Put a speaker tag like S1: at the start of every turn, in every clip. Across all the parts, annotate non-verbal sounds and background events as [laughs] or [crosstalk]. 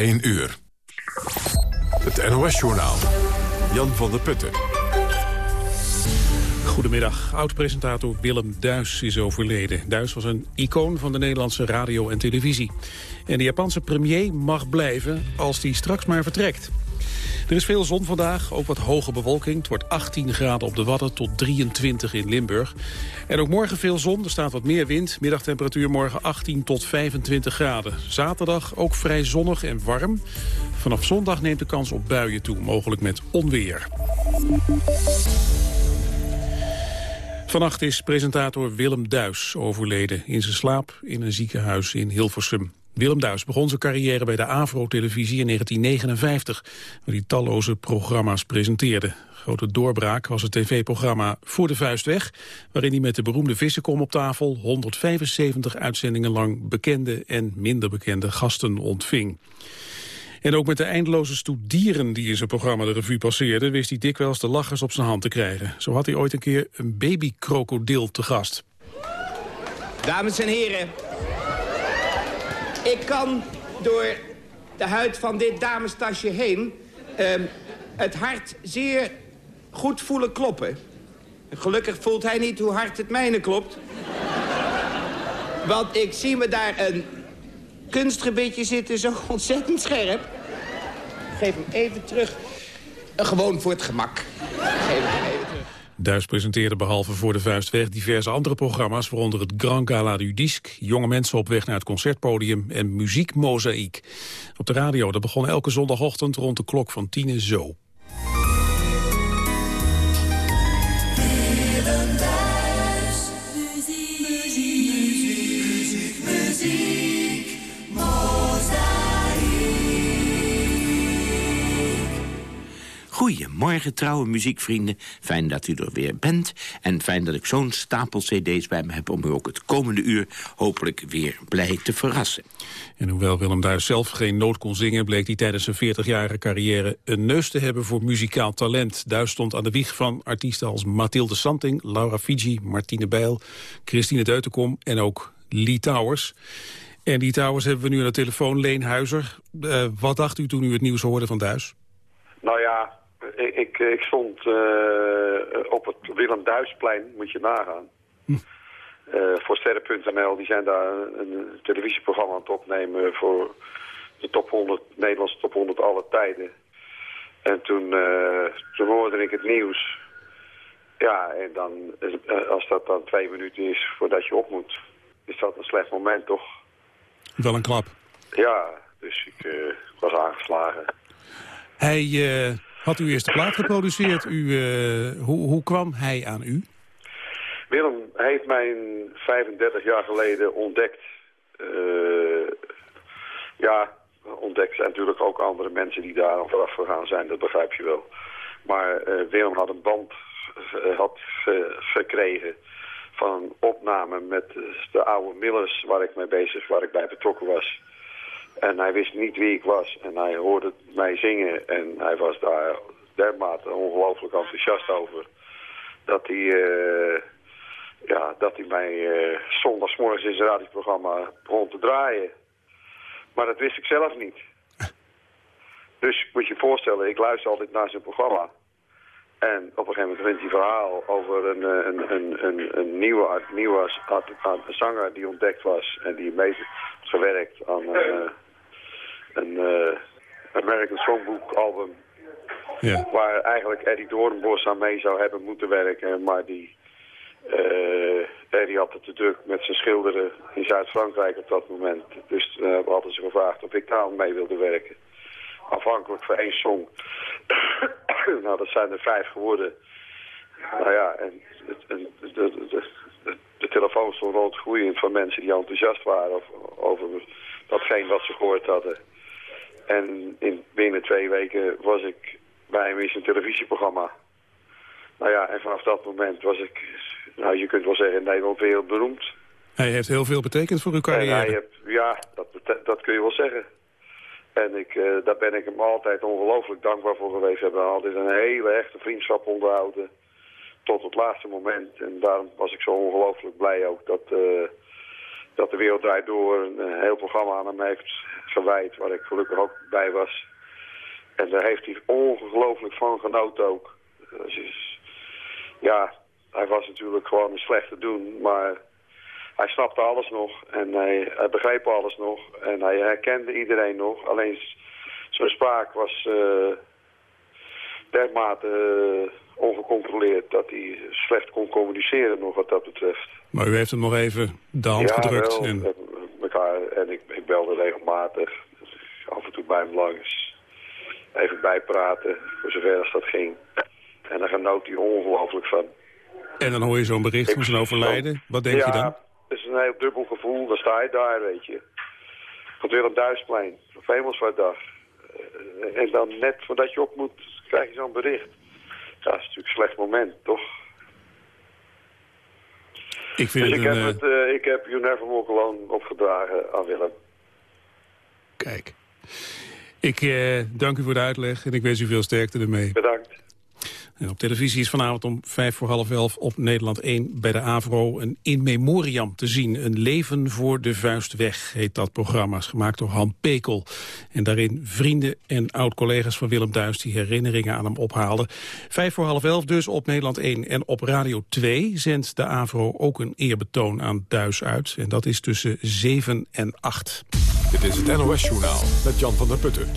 S1: 1 uur. Het NOS-journaal. Jan van der Putten.
S2: Goedemiddag. Oud-presentator Willem Duis is overleden. Duis was een icoon van de Nederlandse radio en televisie. En de Japanse premier mag blijven als hij straks maar vertrekt. Er is veel zon vandaag, ook wat hoge bewolking. Het wordt 18 graden op de Wadden tot 23 in Limburg. En ook morgen veel zon, er staat wat meer wind. Middagtemperatuur morgen 18 tot 25 graden. Zaterdag ook vrij zonnig en warm. Vanaf zondag neemt de kans op buien toe, mogelijk met onweer. Vannacht is presentator Willem Duis overleden in zijn slaap in een ziekenhuis in Hilversum. Willem Duis begon zijn carrière bij de AVRO-televisie in 1959, waar hij talloze programma's presenteerde. Grote doorbraak was het tv-programma Voor de Vuist Weg, waarin hij met de beroemde vissenkom op tafel 175 uitzendingen lang bekende en minder bekende gasten ontving. En ook met de eindeloze stoet dieren die in zijn programma de revue passeerde... wist hij dikwijls de lachers op zijn hand te krijgen. Zo had hij ooit een keer een babykrokodil te gast.
S3: Dames en heren, ik kan door de huid van dit damestasje heen... Ehm, het hart zeer goed voelen kloppen. Gelukkig voelt hij niet hoe hard het mijne klopt. Want ik zie me daar een kunstgebitje zitten, zo [laughs] ontzettend scherp. Geef hem even terug. Gewoon voor het gemak. Geef hem even terug.
S2: Duis presenteerde behalve voor de vuist weg diverse andere programma's... waaronder het Grand Gala du Disque, jonge mensen op weg naar het concertpodium... en muziekmozaïek. Op de radio dat begon elke zondagochtend rond de klok van tien zo.
S4: Goedemorgen, trouwe muziekvrienden. Fijn dat u er weer bent. En fijn dat ik zo'n stapel cd's bij me heb... om u ook het komende uur hopelijk weer blij te verrassen.
S2: En hoewel Willem daar zelf geen noot kon zingen... bleek hij tijdens zijn 40-jarige carrière een neus te hebben voor muzikaal talent. Duis stond aan de wieg van artiesten als Mathilde Santing... Laura Fiji, Martine Bijl, Christine Deutenkom en ook Lee Towers... En die Towers hebben we nu aan de telefoon, Leen Huizer. Uh, wat dacht u toen u het nieuws hoorde van Duis?
S5: Nou ja, ik, ik stond uh, op het Willem Duisplein, moet je nagaan. Hm. Uh, voor Sterren.nl, die zijn daar een, televisieprogramma aan het opnemen voor de top 100, Nederlandse top 100 alle tijden. En toen, uh, toen hoorde ik het nieuws. Ja, en dan, als dat dan twee minuten is voordat je op moet, is dat een slecht moment toch?
S2: Wel een klap.
S5: Ja, dus ik was aangeslagen.
S2: Hij had u eerst de plaat geproduceerd. U, uh, hoe, hoe kwam hij aan u?
S5: Willem heeft mij 35 jaar geleden ontdekt. Uh, ja, ontdekt zijn natuurlijk ook andere mensen die daar aan vooraf gegaan zijn. Dat begrijp je wel. Maar uh, Willem had een band had, gekregen van een opname met de oude Millers waar ik mee bezig, waar ik bij betrokken was. En hij wist niet wie ik was. En hij hoorde mij zingen. En hij was daar dermate ongelooflijk enthousiast over. Dat hij, uh, ja, dat hij mij uh, zondagsmorgens in zijn radioprogramma begon te draaien. Maar dat wist ik zelf niet. [laughs] Dus moet je je voorstellen, ik luister altijd naar zijn programma. En op een gegeven moment vindt hij verhaal over een, eh, een, een, een, een nieuwe, nieuwe zanger die ontdekt was en die mee gewerkt aan een, een American Songbook album. Ja. Waar eigenlijk Eddie Doornbos aan mee zou hebben moeten werken. Maar die, uh, Eddie had het te druk met zijn schilderen in Zuid-Frankrijk op dat moment. Dus uh, we hadden ze gevraagd of ik daar mee wilde werken. Afhankelijk van één song. [coughs] nou, dat zijn er vijf geworden. Nou ja, en de, de, de, de, telefoon stond rood groeiend van mensen die enthousiast waren over datgene wat ze gehoord hadden. En in, binnen twee weken was ik bij hem in zijn televisieprogramma. Nou ja, en vanaf dat moment was ik, nou je kunt wel zeggen, in Nederland heel beroemd.
S2: Hij heeft heel veel betekend voor uw carrière.
S5: hij heeft, ja, dat, dat kun je wel zeggen. En ik, uh, daar ben ik hem altijd ongelooflijk dankbaar voor geweest. We hebben altijd een hele echte vriendschap onderhouden. Tot het laatste moment. En daarom was ik zo ongelooflijk blij ook dat, uh, dat de Wereld Draait Door een heel programma aan hem heeft gewijd, waar ik gelukkig ook bij was. En daar heeft hij ongelooflijk van genoten ook. Dus, ja, hij was natuurlijk gewoon een slechte doen, maar hij snapte alles nog en hij, begreep alles nog en hij herkende iedereen nog. Alleen zijn spraak was uh, dermate uh, ongecontroleerd dat hij slecht kon communiceren nog wat dat betreft.
S2: Maar u heeft hem nog even de hand
S5: ja,
S2: gedrukt?
S5: Wel, en... Elkaar, en ik, ik belde regelmatig, dus af en toe bij hem langs. Even bijpraten, voor zover als dat ging. En dan genoot hij ongelooflijk van.
S2: En dan hoor je zo'n bericht van zijn overlijden. Wat denk je dan?
S5: Ja, het is een heel dubbel gevoel. Dan sta je daar, weet je. Komt weer een Duitsplein, op Hemelsvaartdag. Uh, en dan net voordat je op moet, krijg je zo'n bericht. Ja, dat is natuurlijk een slecht moment, toch?
S2: Ik, vind
S5: dus ik, heb het, uh, ik heb You Never Walk Alone opgedragen aan Willem.
S2: Kijk. Ik uh, dank u voor de uitleg en ik wens u veel sterkte ermee.
S5: Bedankt.
S2: Op televisie is vanavond om vijf voor half elf op Nederland 1 bij de AVRO een in memoriam te zien. Een leven voor de vuist weg heet dat programma. Is gemaakt door Han Pekel. En daarin vrienden en oud-collega's van Willem Duis die herinneringen aan hem ophaalden. Vijf voor half elf dus op Nederland 1. En op Radio 2 zendt de AVRO ook een eerbetoon aan Duis uit. En dat is tussen 7 en 8.
S1: Dit is het NOS Journaal met Jan van der Putten.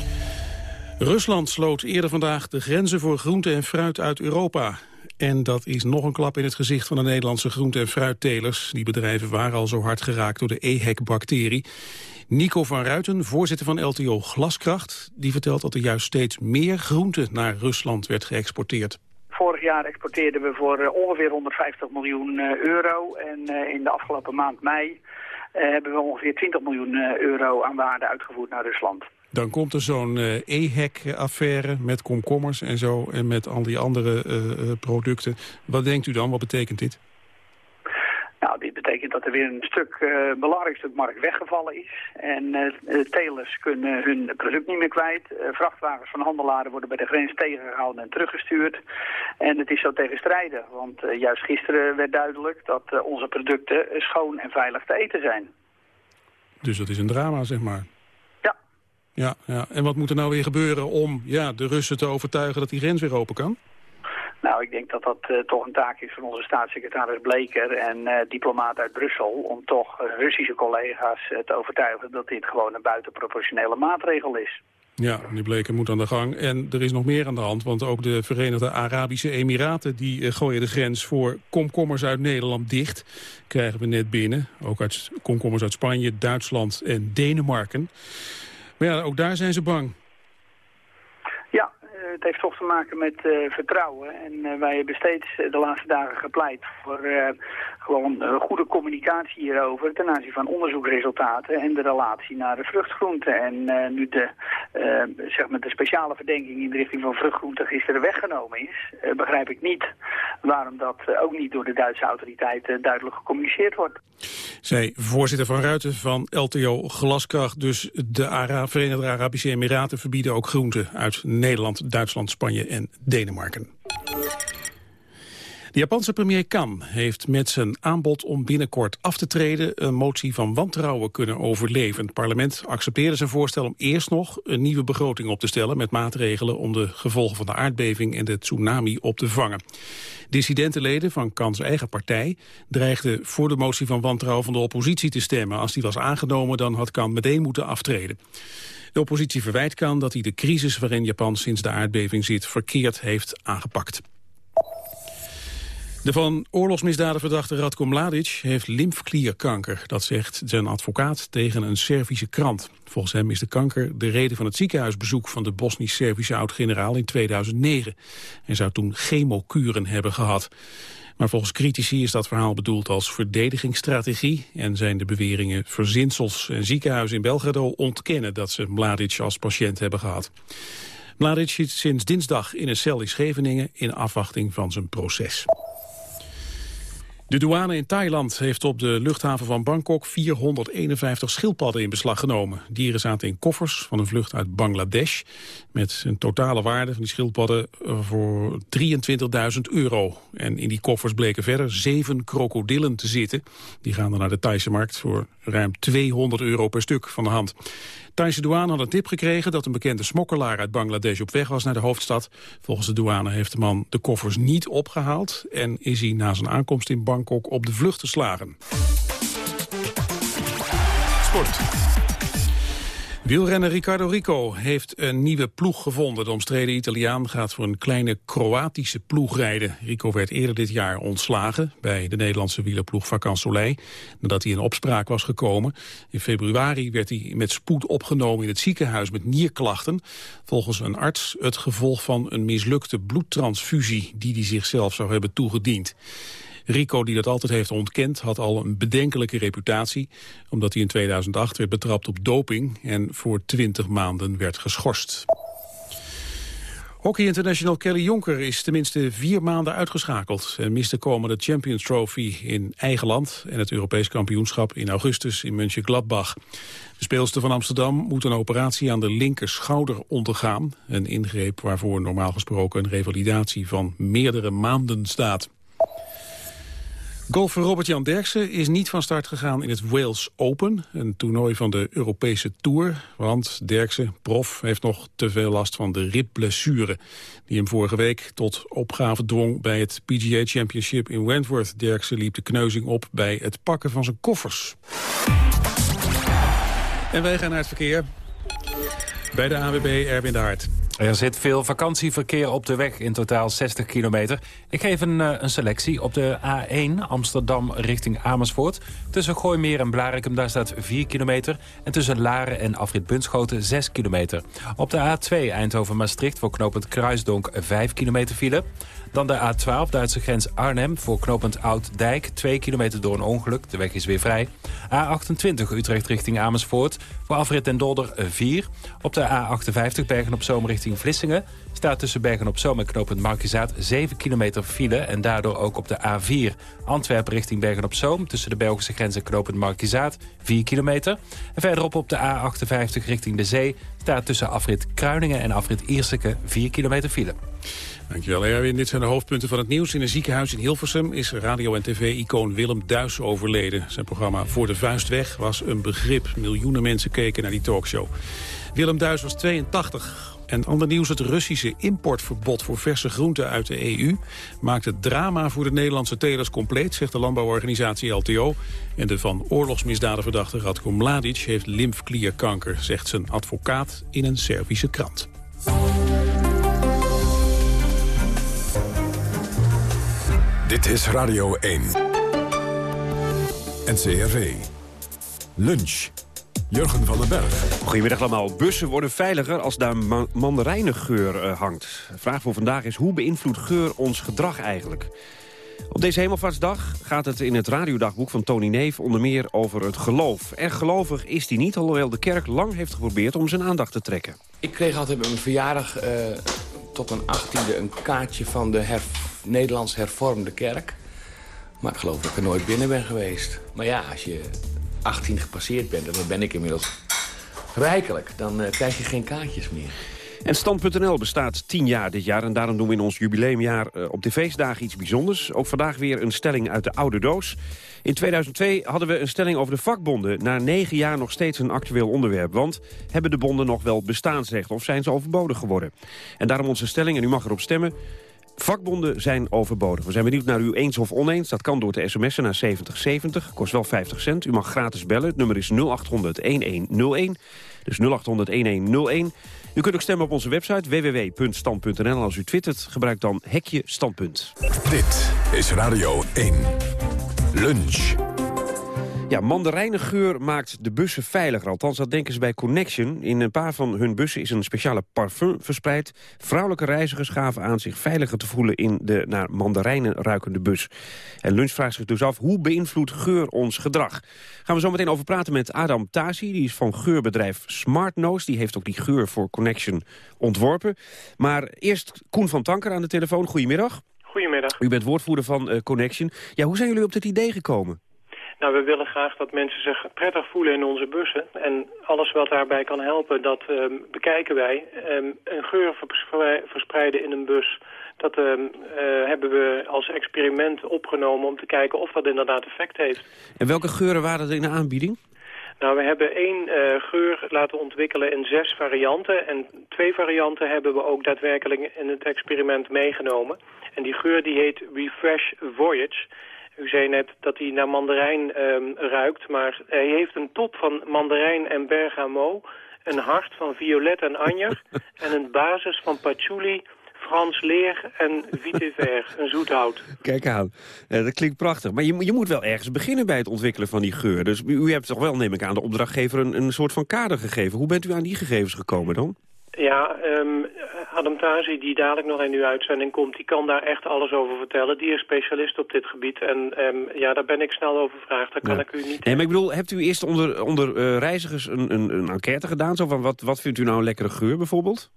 S2: Rusland sloot eerder vandaag de grenzen voor groente en fruit uit Europa. En dat is nog een klap in het gezicht van de Nederlandse groente- en fruittelers. Die bedrijven waren al zo hard geraakt door de EHEC-bacterie. Nico van Ruiten, voorzitter van LTO Glaskracht... die vertelt dat er juist steeds meer groente naar Rusland werd geëxporteerd.
S6: Vorig jaar exporteerden we voor uh, ongeveer 150 miljoen uh, euro. En uh, in de afgelopen maand mei hebben we ongeveer 20 miljoen euro aan waarde uitgevoerd naar Rusland.
S2: Dan komt er zo'n uh, EHEC-affaire met komkommers en zo... en met al die andere uh, producten. Wat denkt u dan? Wat betekent dit?
S6: Nou, dit betekent dat er weer een stuk, uh, belangrijk stuk markt weggevallen is. En uh, telers kunnen hun product niet meer kwijt. Uh, vrachtwagens van handelaren worden bij de grens tegengehouden en teruggestuurd. En het is zo tegenstrijdig, want juist gisteren werd duidelijk dat onze producten schoon en veilig te eten zijn.
S2: Dus dat is een drama, zeg maar.
S6: Ja.
S2: Ja. En wat moet er nou weer gebeuren om ja, de Russen te overtuigen dat die grens weer open kan?
S6: Nou, ik denk dat dat uh, toch een taak is van onze staatssecretaris Bleker en uh, diplomaat uit Brussel... om toch uh, Russische collega's te overtuigen dat dit gewoon een buitenproportionele maatregel is.
S2: Ja, meneer Bleker moet aan de gang. En er is nog meer aan de hand, want ook de Verenigde Arabische Emiraten... die gooien de grens voor komkommers uit Nederland dicht. Krijgen we net binnen. Ook uit komkommers uit Spanje, Duitsland en Denemarken. Maar ja, ook daar zijn ze bang
S6: het heeft toch te maken met uh, vertrouwen. En uh, wij hebben steeds de laatste dagen gepleit voor gewoon goede communicatie hierover ten aanzien van onderzoeksresultaten en de relatie naar de vruchtgroenten. En nu de, zeg maar de speciale verdenking in de richting van vruchtgroenten gisteren weggenomen is, begrijp ik niet waarom dat ook niet door de Duitse autoriteiten duidelijk gecommuniceerd wordt.
S2: Zij voorzitter van Ruiten van LTO Glaskracht. Dus de Ara Verenigde Arabische Emiraten verbieden ook groenten uit Nederland, Duitsland, Spanje en Denemarken. De Japanse premier Kan heeft met zijn aanbod om binnenkort af te treden een motie van wantrouwen kunnen overleven. Het parlement accepteerde zijn voorstel om eerst nog een nieuwe begroting op te stellen met maatregelen om de gevolgen van de aardbeving en de tsunami op te vangen. Dissidentenleden van Kans eigen partij dreigden voor de motie van wantrouwen van de oppositie te stemmen. Als die was aangenomen dan had Kan meteen moeten aftreden. De oppositie verwijt Kan dat hij de crisis waarin Japan sinds de aardbeving zit verkeerd heeft aangepakt. De van oorlogsmisdaden verdachte Radko Mladic heeft lymfklierkanker. Dat zegt zijn advocaat tegen een Servische krant. Volgens hem is de kanker de reden van het ziekenhuisbezoek... van de Bosnisch-Servische oud-generaal in 2009. Hij zou toen chemokuren hebben gehad. Maar volgens critici is dat verhaal bedoeld als verdedigingsstrategie... en zijn de beweringen verzinsels. En ziekenhuizen in Belgrado ontkennen dat ze Mladic als patiënt hebben gehad. Mladic zit sinds dinsdag in een cel in Scheveningen... in afwachting van zijn proces. De douane in Thailand heeft op de luchthaven van Bangkok 451 schildpadden in beslag genomen. Dieren zaten in koffers van een vlucht uit Bangladesh met een totale waarde van die schildpadden voor 23.000 euro. En in die koffers bleken verder zeven krokodillen te zitten. Die gaan dan naar de Thaise markt voor ruim 200 euro per stuk van de hand. Thaise douane had een tip gekregen dat een bekende smokkelaar uit Bangladesh op weg was naar de hoofdstad. Volgens de douane heeft de man de koffers niet opgehaald en is hij na zijn aankomst in Bangkok op de vlucht geslagen. Sport. Wielrenner Ricardo Rico heeft een nieuwe ploeg gevonden. De omstreden Italiaan gaat voor een kleine Kroatische ploeg rijden. Rico werd eerder dit jaar ontslagen bij de Nederlandse wielerploeg Soleil... nadat hij in opspraak was gekomen. In februari werd hij met spoed opgenomen in het ziekenhuis met nierklachten. Volgens een arts het gevolg van een mislukte bloedtransfusie... die hij zichzelf zou hebben toegediend. Rico, die dat altijd heeft ontkend, had al een bedenkelijke reputatie... omdat hij in 2008 werd betrapt op doping en voor 20 maanden werd geschorst. Hockey International Kelly Jonker is tenminste vier maanden uitgeschakeld. en miste komende Champions Trophy in eigen land... en het Europees kampioenschap in augustus in Mönchengladbach. De speelster van Amsterdam moet een operatie aan de linker schouder ondergaan. Een ingreep waarvoor normaal gesproken een revalidatie van meerdere maanden staat. Golfer Robert-Jan Derksen is niet van start gegaan in het Wales Open, een toernooi van de Europese Tour. Want Derksen, prof, heeft nog te veel last van de ribblessure, die hem vorige week tot opgave dwong bij het PGA Championship in Wentworth. Derksen liep de kneuzing op bij het pakken van zijn koffers. En wij gaan naar het verkeer. Bij de AWB Erwin de.
S7: Er zit veel vakantieverkeer op de weg, in totaal 60 kilometer. Ik geef een, eh, een selectie op de A1 Amsterdam richting Amersfoort. Tussen Gooimeer en Blarikum, daar staat 4 kilometer. En tussen Laren en Afrit Bunschoten 6 kilometer. Op de A2 Eindhoven-Maastricht voor knooppunt Kruisdonk 5 kilometer file. Dan de A12, Duitse grens Arnhem, voor knooppunt Oud-Dijk. 2 kilometer door een ongeluk, de weg is weer vrij. A28, Utrecht richting Amersfoort, voor afrit en Dolder 4. Op de A58, Bergen op Zoom richting Vlissingen... staat tussen Bergen op Zoom en knooppunt Markizaat 7 kilometer file... en daardoor ook op de A4 Antwerpen richting Bergen op Zoom... tussen de Belgische grens en knooppunt Markizaat 4 kilometer. En verderop op de A58 richting de zee... staat tussen afrit Kruiningen en afrit Ierseke 4 kilometer file.
S2: Dankjewel Erwin. Dit zijn de hoofdpunten van het nieuws. In een ziekenhuis in Hilversum is radio- en tv-icoon Willem Duis overleden. Zijn programma Voor de Vuist Weg was een begrip. Miljoenen mensen keken naar die talkshow. Willem Duis was 82. En ander nieuws, het Russische importverbod voor verse groenten uit de EU... maakt het drama voor de Nederlandse telers compleet, zegt de landbouworganisatie LTO. En de van oorlogsmisdaden verdachte Radko Mladic heeft lymfklierkanker, zegt zijn advocaat in een Servische krant.
S1: Dit is Radio 1. NCRV. Lunch. Jurgen van den Berg.
S8: Goedemiddag allemaal. Bussen worden veiliger als daar ma mandarijnengeur uh, hangt. De vraag voor vandaag is hoe beïnvloedt geur ons gedrag eigenlijk? Op deze Hemelvaartsdag gaat het in het radiodagboek van Tony Neef onder meer over het geloof. Erg gelovig is hij niet, alhoewel de kerk lang heeft geprobeerd om zijn aandacht te trekken.
S9: Ik kreeg altijd bij mijn verjaardag uh, tot een achttiende een kaartje van de herf Nederlands hervormde kerk. Maar ik geloof dat ik er nooit binnen ben geweest. Maar ja, als je 18 gepasseerd bent, en dat ben ik inmiddels rijkelijk... dan uh, krijg je geen kaartjes meer.
S8: En Stand.nl bestaat 10 jaar dit jaar en daarom doen we in ons jubileumjaar uh, op de feestdagen iets bijzonders. Ook vandaag weer een stelling uit de oude doos. In 2002 hadden we een stelling over de vakbonden. Na negen jaar nog steeds een actueel onderwerp. Want hebben de bonden nog wel bestaansrecht of zijn ze overbodig geworden? En daarom onze stelling, en u mag erop stemmen... Vakbonden zijn overbodig. We zijn benieuwd naar u eens of oneens. Dat kan door te sms'en naar 7070. Kost wel 50 cent. U mag gratis bellen. Het nummer is 0800-1101. Dus 0800-1101. U kunt ook stemmen op onze website www.stand.nl. Als u twittert, gebruik dan hekje standpunt.
S1: Dit is Radio 1. Lunch.
S8: Ja, mandarijnengeur maakt de bussen veiliger. Althans, dat denken ze bij Connection. In een paar van hun bussen is een speciale parfum verspreid. Vrouwelijke reizigers gaven aan zich veiliger te voelen... in de naar mandarijnen ruikende bus. En Lunch vraagt zich dus af, hoe beïnvloedt geur ons gedrag? Gaan we zo meteen over praten met Adam Tasi. Die is van geurbedrijf Smart Nose. Die heeft ook die geur voor Connection ontworpen. Maar eerst Koen van Tanker aan de telefoon. Goedemiddag.
S10: Goedemiddag.
S8: U bent woordvoerder van uh, Connection. Ja, hoe zijn jullie op dit idee gekomen?
S10: Nou, we willen graag dat mensen zich prettig voelen in onze bussen. En alles wat daarbij kan helpen, dat um, bekijken wij. Um, een geur verspreiden in een bus, dat um, uh, hebben we als experiment opgenomen... om te kijken of dat inderdaad effect heeft.
S8: En welke geuren waren er in de aanbieding?
S10: Nou, we hebben één uh, geur laten ontwikkelen in zes varianten. En twee varianten hebben we ook daadwerkelijk in het experiment meegenomen. En die geur die heet Refresh Voyage. U zei net dat hij naar mandarijn um, ruikt, maar hij heeft een top van mandarijn en bergamo... een hart van violet en anjer [laughs] en een basis van patchouli Frans Leer en Vitever, [laughs] een zoethout.
S8: Kijk aan, uh, dat klinkt prachtig. Maar je, je moet wel ergens beginnen bij het ontwikkelen van die geur. Dus u, u hebt toch wel, neem ik aan, de opdrachtgever een, een soort van kader gegeven. Hoe bent u aan die gegevens gekomen dan?
S10: Ja, um, Adam Tazi, die dadelijk nog in uw uitzending komt... die kan daar echt alles over vertellen. Die is specialist op dit gebied. En um, ja, daar ben ik snel over gevraagd. Daar kan ik u niet...
S8: Nee, maar ik bedoel, hebt u eerst onder, onder uh, reizigers een, een, een enquête gedaan? Zo van, wat, wat vindt u nou een lekkere geur bijvoorbeeld?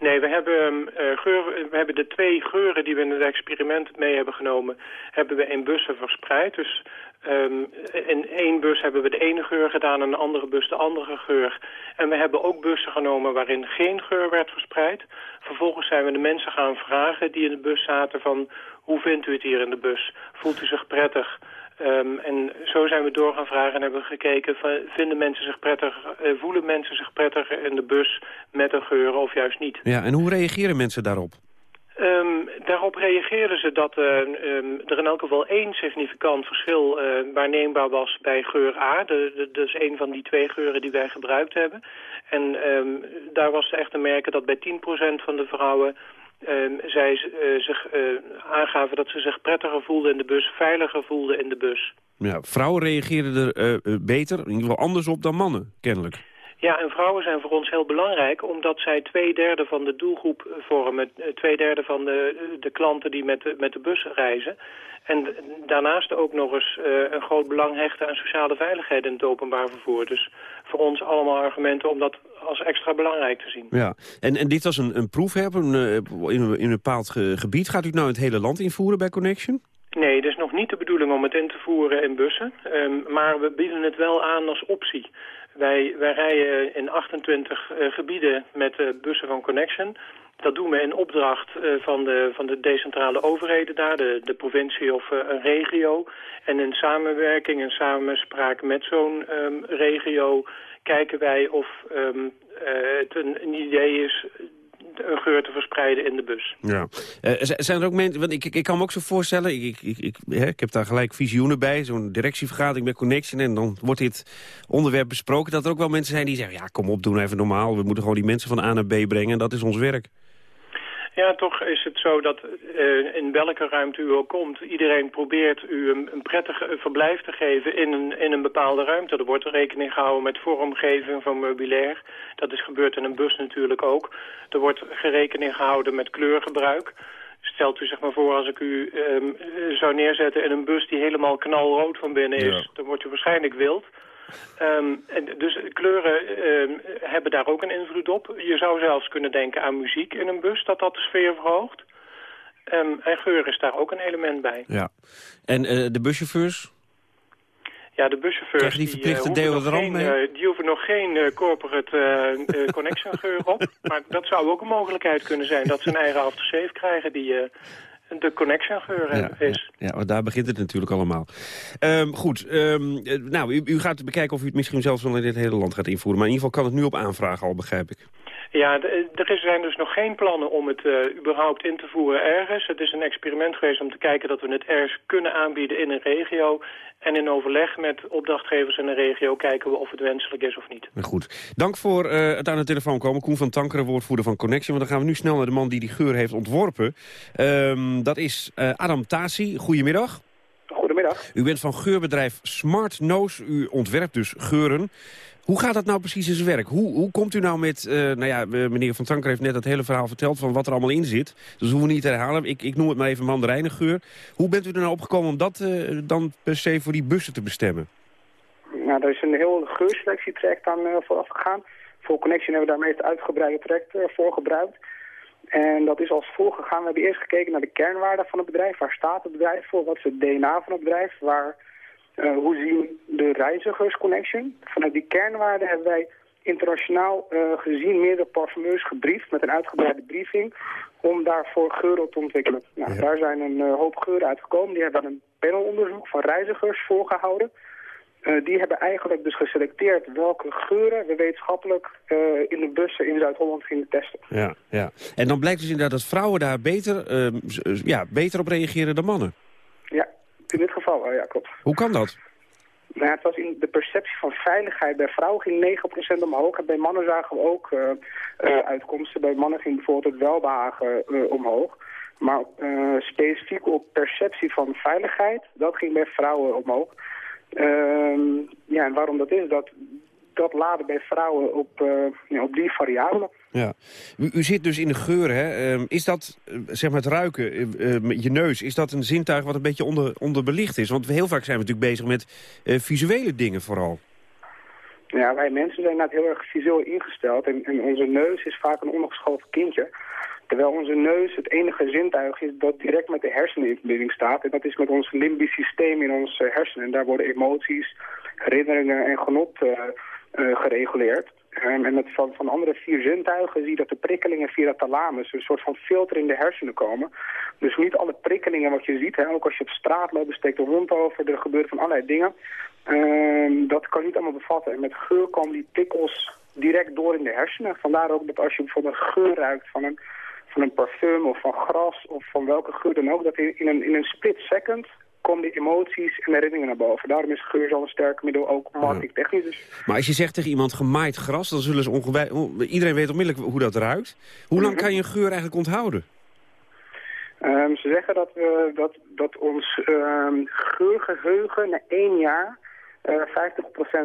S10: Nee, we hebben, uh, geur, we hebben de twee geuren die we in het experiment mee hebben genomen... hebben we in bussen verspreid. Dus Um, in één bus hebben we de ene geur gedaan en in een andere bus de andere geur. En we hebben ook bussen genomen waarin geen geur werd verspreid. Vervolgens zijn we de mensen gaan vragen die in de bus zaten van... hoe vindt u het hier in de bus? Voelt u zich prettig? Um, en zo zijn we door gaan vragen en hebben we gekeken... vinden mensen zich prettig, uh, voelen mensen zich prettig in de bus met een geur of juist niet?
S8: Ja, en hoe reageren mensen daarop?
S10: Um, daarop reageerden ze dat uh, um, er in elk geval één significant verschil uh, waarneembaar was bij geur A. De, de, is een van die twee geuren die wij gebruikt hebben. En um, daar was echt te merken dat bij 10% van de vrouwen zij uh, zich aangaven dat ze zich prettiger voelden in de bus, veiliger voelden in de bus.
S8: Ja, vrouwen reageerden er beter, in ieder geval anders op dan mannen, kennelijk.
S10: Ja, en vrouwen zijn voor ons heel belangrijk... omdat zij twee derde van de doelgroep vormen. Eh, twee derde van de, de klanten die met de, met de bus reizen. En daarnaast ook nog eens uh, een groot belang hechten aan sociale veiligheid in het openbaar vervoer. Dus voor ons allemaal argumenten om dat als extra belangrijk te zien.
S8: Ja, en, en dit was een, een proef eh, in, een, in een bepaald gebied. Gaat u het nou het hele land invoeren bij Connection?
S10: Nee, het is nog niet de bedoeling om het in te voeren in bussen. Um, maar we bieden het wel aan als optie. Wij, wij rijden in 28 uh, eh, gebieden met uh, bussen van Connection. Dat doen we in opdracht uh, van, de, van de decentrale overheden daar, de, de provincie of een regio. En in samenwerking en samenspraak met zo'n um, regio kijken wij of um, het een, een idee is een geur te verspreiden in de bus.
S8: Ja. Uh, zijn er ook mensen, want ik, ik, ik, kan me ook zo voorstellen, ik, ik, ik, hè, ik heb daar gelijk visioenen bij, zo'n directievergadering met Connection, en dan wordt dit onderwerp besproken, dat er ook wel mensen zijn die zeggen, ja kom op, doen even normaal, we moeten gewoon die mensen van A naar B brengen en dat is ons werk.
S10: Ja, toch is het zo dat uh, in welke ruimte u ook komt... iedereen probeert u een, een prettig verblijf te geven in een, in een bepaalde ruimte. Er wordt rekening gehouden met vormgeving van meubilair. Dat is gebeurd in een bus natuurlijk ook. Er wordt rekening gehouden met kleurgebruik. Stelt u zich maar voor als ik u um, zou neerzetten in een bus die helemaal knalrood van binnen is... Ja. dan wordt u waarschijnlijk wild... Um, en dus kleuren um, hebben daar ook een invloed op. Je zou zelfs kunnen denken aan muziek in een bus, dat dat de sfeer verhoogt. Um, en geur is daar ook een element bij.
S8: Ja. En uh, de buschauffeurs?
S10: Ja, de buschauffeurs
S8: die, verplichte die, uh,
S10: geen,
S8: mee?
S10: Uh, die hoeven nog geen uh, corporate connection geur op. [laughs] maar dat zou ook een mogelijkheid kunnen zijn. Dat ze een eigen aftershave krijgen die de connection geur
S8: ja,
S10: is.
S8: Ja, ja, daar begint het natuurlijk allemaal. Um, goed, um, nou, u, u, gaat bekijken of u het misschien zelfs wel in dit hele land gaat invoeren. Maar in ieder geval kan het nu op aanvraag al, begrijp ik.
S10: Ja, er zijn dus nog geen plannen om het uh, überhaupt in te voeren ergens. Het is een experiment geweest om te kijken dat we het ergens kunnen aanbieden in een regio. En in overleg met opdrachtgevers in een regio kijken we of het wenselijk is of niet.
S8: Goed. Dank voor uh, het aan de telefoon komen. Koen van Tankeren, woordvoerder van Connection. Want dan gaan we nu snel naar de man die die geur heeft ontworpen. Um, dat is uh, Adam Tasi. Goedemiddag.
S11: Goedemiddag.
S8: U bent van geurbedrijf Smart Nose. U ontwerpt dus geuren. Hoe gaat dat nou precies in zijn werk? Hoe, hoe komt u nou met... Uh, nou ja, meneer Van Tanker heeft net het hele verhaal verteld... van wat er allemaal in zit. Dus hoeven we niet te herhalen. Ik, ik noem het maar even mandarijnengeur. Hoe bent u er nou opgekomen om dat uh, dan per se voor die bussen te bestemmen?
S11: Nou, er is een heel geurselectietraject aan uh, vooraf gegaan. Voor Connection hebben we daar meest uitgebreide traject voor gebruikt. En dat is als volgt gegaan. We hebben eerst gekeken naar de kernwaarden van het bedrijf. Waar staat het bedrijf voor? Wat is het DNA van het bedrijf? Waar, uh, hoe zien de reizigers connection? Vanuit die kernwaarden hebben wij internationaal uh, gezien meerdere parfumeurs gebriefd met een uitgebreide briefing om daarvoor geuren te ontwikkelen. Nou, Daar zijn een uh, hoop geuren uitgekomen. Die hebben een panelonderzoek van reizigers voorgehouden. Uh, die hebben eigenlijk dus geselecteerd welke geuren we wetenschappelijk uh, in de bussen in Zuid-Holland gingen testen.
S8: Ja, ja. En dan blijkt dus inderdaad dat vrouwen daar beter, uh, ja, beter op reageren dan mannen.
S11: In dit geval wel, ja, klopt.
S8: Hoe kan dat?
S11: Nou, het was in de perceptie van veiligheid. Bij vrouwen ging 9% omhoog. En bij mannen zagen we ook uitkomsten. Bij mannen ging bijvoorbeeld het welbehagen omhoog. Maar specifiek op perceptie van veiligheid, dat ging bij vrouwen omhoog. Uh, ja, en waarom dat is, dat, dat laden bij vrouwen op, uh, ja, op die variabelen.
S8: Ja. U, u, zit dus in de geur, hè? Uh, is dat, zeg maar het ruiken, uh, je neus, is dat een zintuig wat een beetje onder, onderbelicht is? Want heel vaak zijn we natuurlijk bezig met visuele dingen vooral.
S11: Ja, wij mensen zijn inderdaad heel erg visueel ingesteld. En, en onze neus is vaak een ongeschoven kindje. Terwijl onze neus het enige zintuig is dat direct met de hersenen in verbinding staat. En dat is met ons limbisch systeem in onze hersenen. En daar worden emoties, herinneringen en genot gereguleerd. Um, en met van, van andere vier zintuigen zie je dat de prikkelingen via de thalamus, een soort van filter in de hersenen komen. Dus niet alle prikkelingen wat je ziet, hè, ook als je op straat loopt, steekt de hond over, er gebeuren van allerlei dingen. Um, dat kan niet allemaal bevatten. En met geur komen die prikkels direct door in de hersenen. Vandaar ook dat als je bijvoorbeeld een geur ruikt van een van een parfum of van gras of van welke geur dan ook, dat in, een, in een split second komen die emoties en herinneringen naar boven. Daarom is geur zo'n sterk middel ook marketingtechnisch. Dus.
S8: Maar als je zegt tegen iemand gemaaid gras, dan zullen ze ongeveer... Iedereen weet onmiddellijk hoe dat ruikt. Hoe lang kan je een geur eigenlijk onthouden?
S11: Um, ze zeggen dat, we, dat, dat ons um, geurgeheugen na één jaar uh,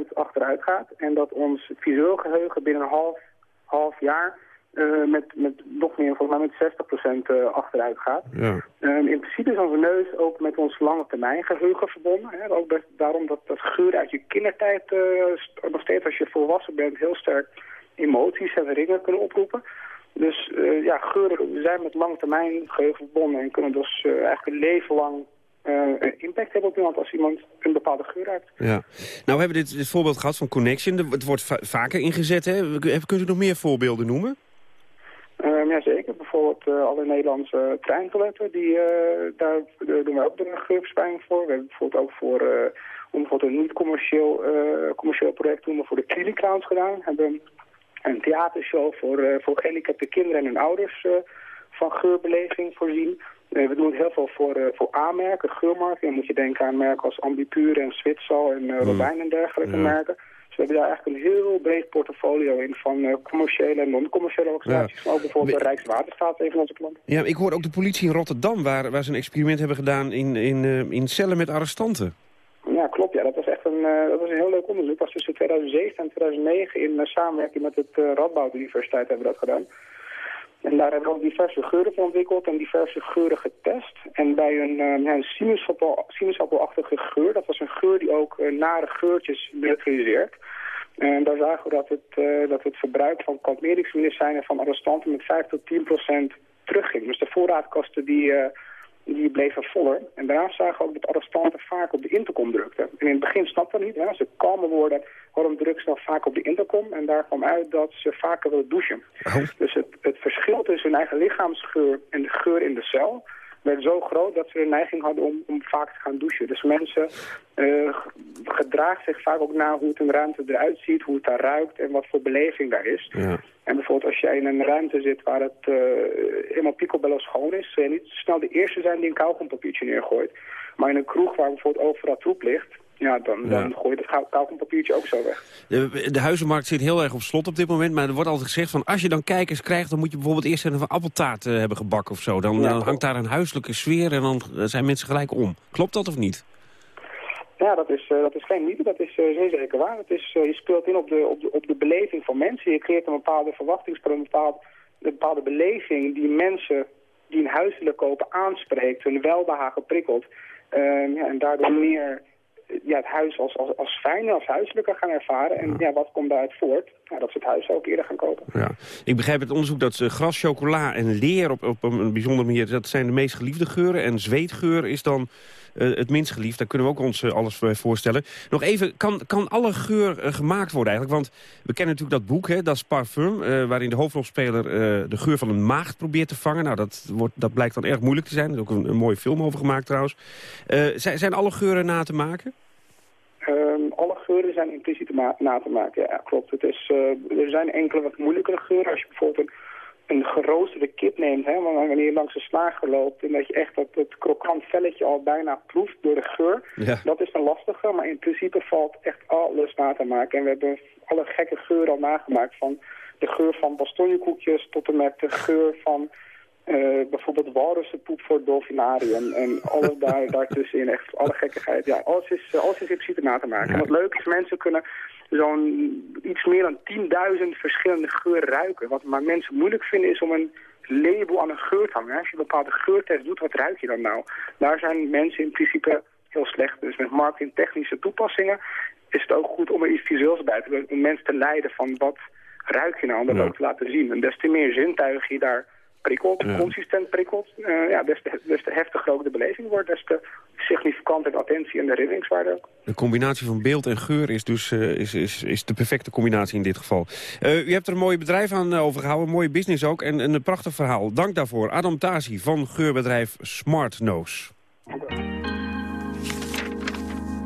S11: 50% achteruit gaat. En dat ons visueel geheugen binnen een half, half jaar uh, met, met nog meer, volgens mij met 60% uh, achteruit gaat.
S8: Ja.
S11: Uh, in principe is onze neus ook met ons lange termijn geheugen verbonden. Hè? Ook best, daarom dat, dat geur uit je kindertijd uh, nog steeds als je volwassen bent heel sterk emoties en herinneringen kunnen oproepen. Dus ja, geuren zijn met lange termijn geheugen verbonden en kunnen dus eigenlijk een leven lang uh, impact hebben op iemand als iemand een bepaalde geur ruikt.
S8: Ja. Nou, we hebben dit, dit voorbeeld gehad van Connection. Het wordt va vaker ingezet. Hè? Kunt u nog meer voorbeelden noemen?
S11: Um, ja, zeker. Bijvoorbeeld uh, alle Nederlandse treintoiletten, die, uh, daar doen we ook de geurverspreiding voor. We hebben bijvoorbeeld ook voor, om bijvoorbeeld een niet-commercieel commercieel project doen we voor de Chili Clowns gedaan. We hebben een theatershow voor, voor gehandicapte kinderen en hun ouders van geurbeleving voorzien. we doen het heel veel voor, voor aanmerken, geurmerken. Dan moet je denken aan merken als Ambipure en Zwitsal en uh, Robijn en dergelijke merken. We hebben daar eigenlijk een heel breed portfolio in van uh, commerciële en non-commerciële organisaties. Ja. Ook bijvoorbeeld de Rijkswaterstaat, een van onze klanten.
S8: Ja, ik hoor ook de politie in Rotterdam, waar, waar ze een experiment hebben gedaan in, in, uh, in cellen met arrestanten.
S11: Ja, klopt. Ja. Dat was echt een, uh, dat was een heel leuk onderzoek. Dat was tussen 2007 en 2009 in samenwerking met het Radboud Universiteit hebben we dat gedaan. En daar hebben we ook diverse geuren voor ontwikkeld en diverse geuren getest. En bij een, uh, een sinaasappel, sinaasappelachtige geur, dat was een geur die ook uh, nare geurtjes neutraliseert. En daar zagen we dat het, uh, dat het verbruik van kalmeringsmedicijnen van arrestanten met 5 tot 10 procent terugging. Dus de voorraadkasten die, die bleven voller. En daarnaast zagen we ook dat arrestanten vaak op de intercom drukten. En in het begin snapten we niet, als ze kalmer worden, waarom drukken ze dan vaak op de intercom? En daar kwam uit dat ze vaker willen douchen.
S8: Oh.
S11: Dus het, het verschil tussen hun eigen lichaamsgeur en de geur in de cel werd zo groot dat ze de neiging hadden om, om vaak te gaan douchen. Dus mensen uh, gedragen zich vaak ook na hoe het een ruimte eruit ziet, hoe het daar ruikt en wat voor beleving daar is.
S8: Ja.
S11: En bijvoorbeeld als jij in een ruimte zit waar het uh, helemaal picobello schoon is, zul je niet snel de eerste zijn die een kauwgompapiertje neergooit. Maar in een kroeg waar bijvoorbeeld overal troep ligt, ja, dan, ja. dan gooi je het kauwgompapiertje ook zo weg.
S8: De, de, huizenmarkt zit heel erg op slot op dit moment. Maar er wordt altijd gezegd van als je dan kijkers krijgt... dan moet je bijvoorbeeld eerst een appeltaart uh, hebben gebakken of zo. Dan, ja, dan hangt daar een huiselijke sfeer en dan zijn mensen gelijk om. Klopt dat of niet?
S11: Ja, dat is, uh, dat is geen mythe, dat is uh, zeer zeker waar. Het is, je speelt in op de, op, de, op de beleving van mensen. Je creëert een bepaalde verwachtingspatroon, een bepaalde, beleving... die mensen die een huis willen kopen aanspreekt, hun welbehagen prikkelt. ja, en daardoor meer ja, het huis als, als, als fijn, als huiselijker gaan ervaren. En ja, wat komt daaruit voort? Dat ze het huis ook eerder gaan kopen.
S8: Ja. Ik begrijp het onderzoek dat uh, gras, chocola en leer op, op een bijzondere manier... dat zijn de meest geliefde geuren. En zweetgeur is dan het minst geliefd. Daar kunnen we ook ons uh, alles voorstellen. Nog even, kan, kan alle geur gemaakt worden eigenlijk? Want we kennen natuurlijk dat boek, hè, dat is Parfum... waarin de hoofdrolspeler de geur van een maagd probeert te vangen. Nou, dat, wordt, dat blijkt dan erg moeilijk te zijn. Er is ook een, een mooie film over gemaakt trouwens. zijn, zijn alle geuren na te maken?
S11: Um, alle geuren zijn in principe na te maken, ja, klopt. Het is, er zijn enkele wat moeilijkere geuren. Als je bijvoorbeeld een, een geroosterde kip neemt, hè, wanneer je langs de slager loopt... en dat je echt dat, het krokant velletje al bijna proeft door de geur... Ja. dat is een lastige, maar in principe valt echt alles na te maken. En we hebben alle gekke geuren al nagemaakt, van de geur van bastonjekoekjes... tot en met de geur van uh, bijvoorbeeld walrussenpoep voor het dolfinarium en alles [laughs] daar, daartussenin, echt alle gekkigheid. Ja, alles is, eh, alles is in principe na te maken. En wat leuk is, mensen kunnen zo'n iets meer dan 10.000 verschillende geuren ruiken. Wat maar mensen moeilijk vinden is om een label aan een geur te hangen. Als je een bepaalde geurtest doet, wat ruik je dan nou? Daar zijn mensen in principe heel slecht. Dus met marketingtechnische toepassingen is het ook goed om er iets visueels bij te doen. Om mensen te leiden van wat ruik je nou, om dat ook te laten zien. En des te meer zintuigen je daar prikkelt, consistent prikkelt, uh, ja, des, te, des te heftiger ook de beleving wordt, des te significant de attentie en de herinneringswaarde ook.
S8: De combinatie van beeld en geur is dus uh, is, is, is de perfecte combinatie in dit geval. Uh, u hebt er een mooi bedrijf aan overgehouden, een mooie business ook en, en, een prachtig verhaal. Dank daarvoor. Adam Tasi van geurbedrijf Smart Nose.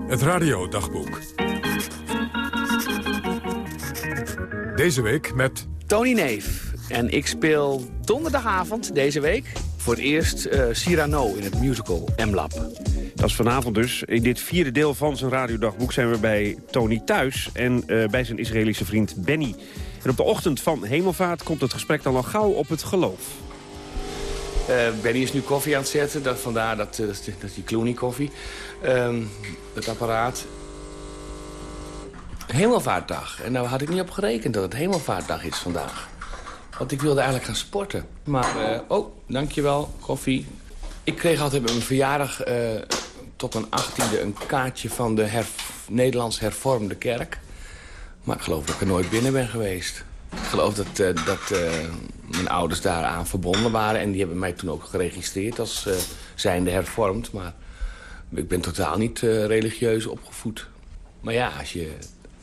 S1: Het radiodagboek. Deze week met...
S12: Tony Neef. En ik speel donderdagavond deze week voor het eerst uh, Cyrano in het musical M-Lab.
S8: Dat is vanavond dus. In dit vierde deel van zijn radiodagboek zijn we bij Tony thuis... en uh, bij zijn Israëlische vriend Benny. En op de ochtend van Hemelvaart komt het gesprek dan al gauw op het geloof.
S9: Uh, Benny is nu koffie aan het zetten, dat, vandaar dat, dat, dat die Clooney koffie. Um, het apparaat. Hemelvaartdag. En daar had ik niet op gerekend dat het Hemelvaartdag is vandaag. Want ik wilde eigenlijk gaan sporten. Maar, uh, oh, dankjewel, koffie. Ik kreeg altijd met mijn verjaardag uh, tot mijn achttiende een kaartje van de Nederlands hervormde kerk. Maar ik geloof dat ik er nooit binnen ben geweest. Ik geloof dat, uh, dat mijn ouders daaraan verbonden waren. En die hebben mij toen ook geregistreerd als zijnde hervormd. Maar ik ben totaal niet religieus opgevoed. Maar ja, als je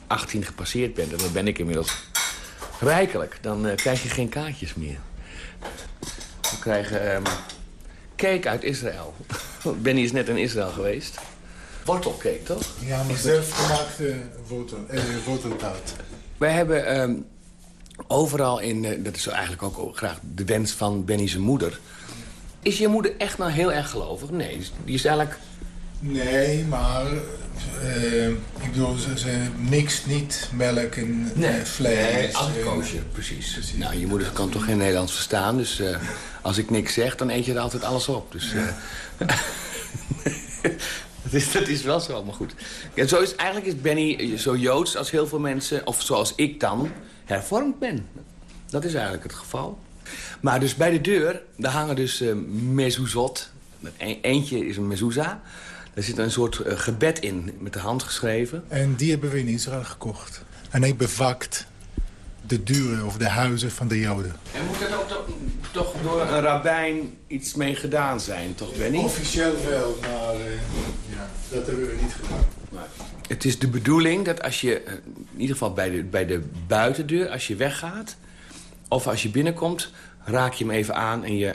S9: 18 gepasseerd bent, en dan ben ik inmiddels rijkelijk. Dan uh, krijg je geen kaartjes meer. We krijgen um, cake uit Israël. [laughs] Benny is net in Israël geweest. Wortelcake, toch?
S13: Ja, maar zelfgemaakte eh, worteltaart.
S9: Wij hebben um, overal in... Uh, dat is eigenlijk ook graag de wens van Benny's moeder. Is je moeder echt nou heel erg gelovig? Nee, die is eigenlijk
S13: Nee, maar uh, ik bedoel, ze, ze, mixt niet melk en
S9: nee,
S13: uh, vlees.
S9: Nee, uh, precies. precies. Nou, je moeder kan toch geen Nederlands verstaan, dus [laughs] als ik niks zeg, dan eet je er altijd alles op. Dus, [laughs] dat, is, dat is wel zo, maar goed. Ja, zo is, eigenlijk is Benny zo Joods als heel veel mensen, of zoals ik dan, hervormd ben. Dat is eigenlijk het geval. Maar dus bij de deur, daar hangen dus uh, mezuzot. Eentje is een mezuzah. Er zit een soort uh, gebed in, met de hand geschreven.
S13: En die hebben we in Israël gekocht. En hij bevakt de deuren of de huizen van de Joden.
S9: En moet dat ook toch, toch door een rabbijn iets mee gedaan zijn, toch Benny?
S13: Officieel wel, maar uh, ja, dat hebben we niet gedaan. Maar
S9: het is de bedoeling dat als je, eh, in ieder geval bij de, bij de buitendeur, als je weggaat... of als je binnenkomt, raak je hem even aan en je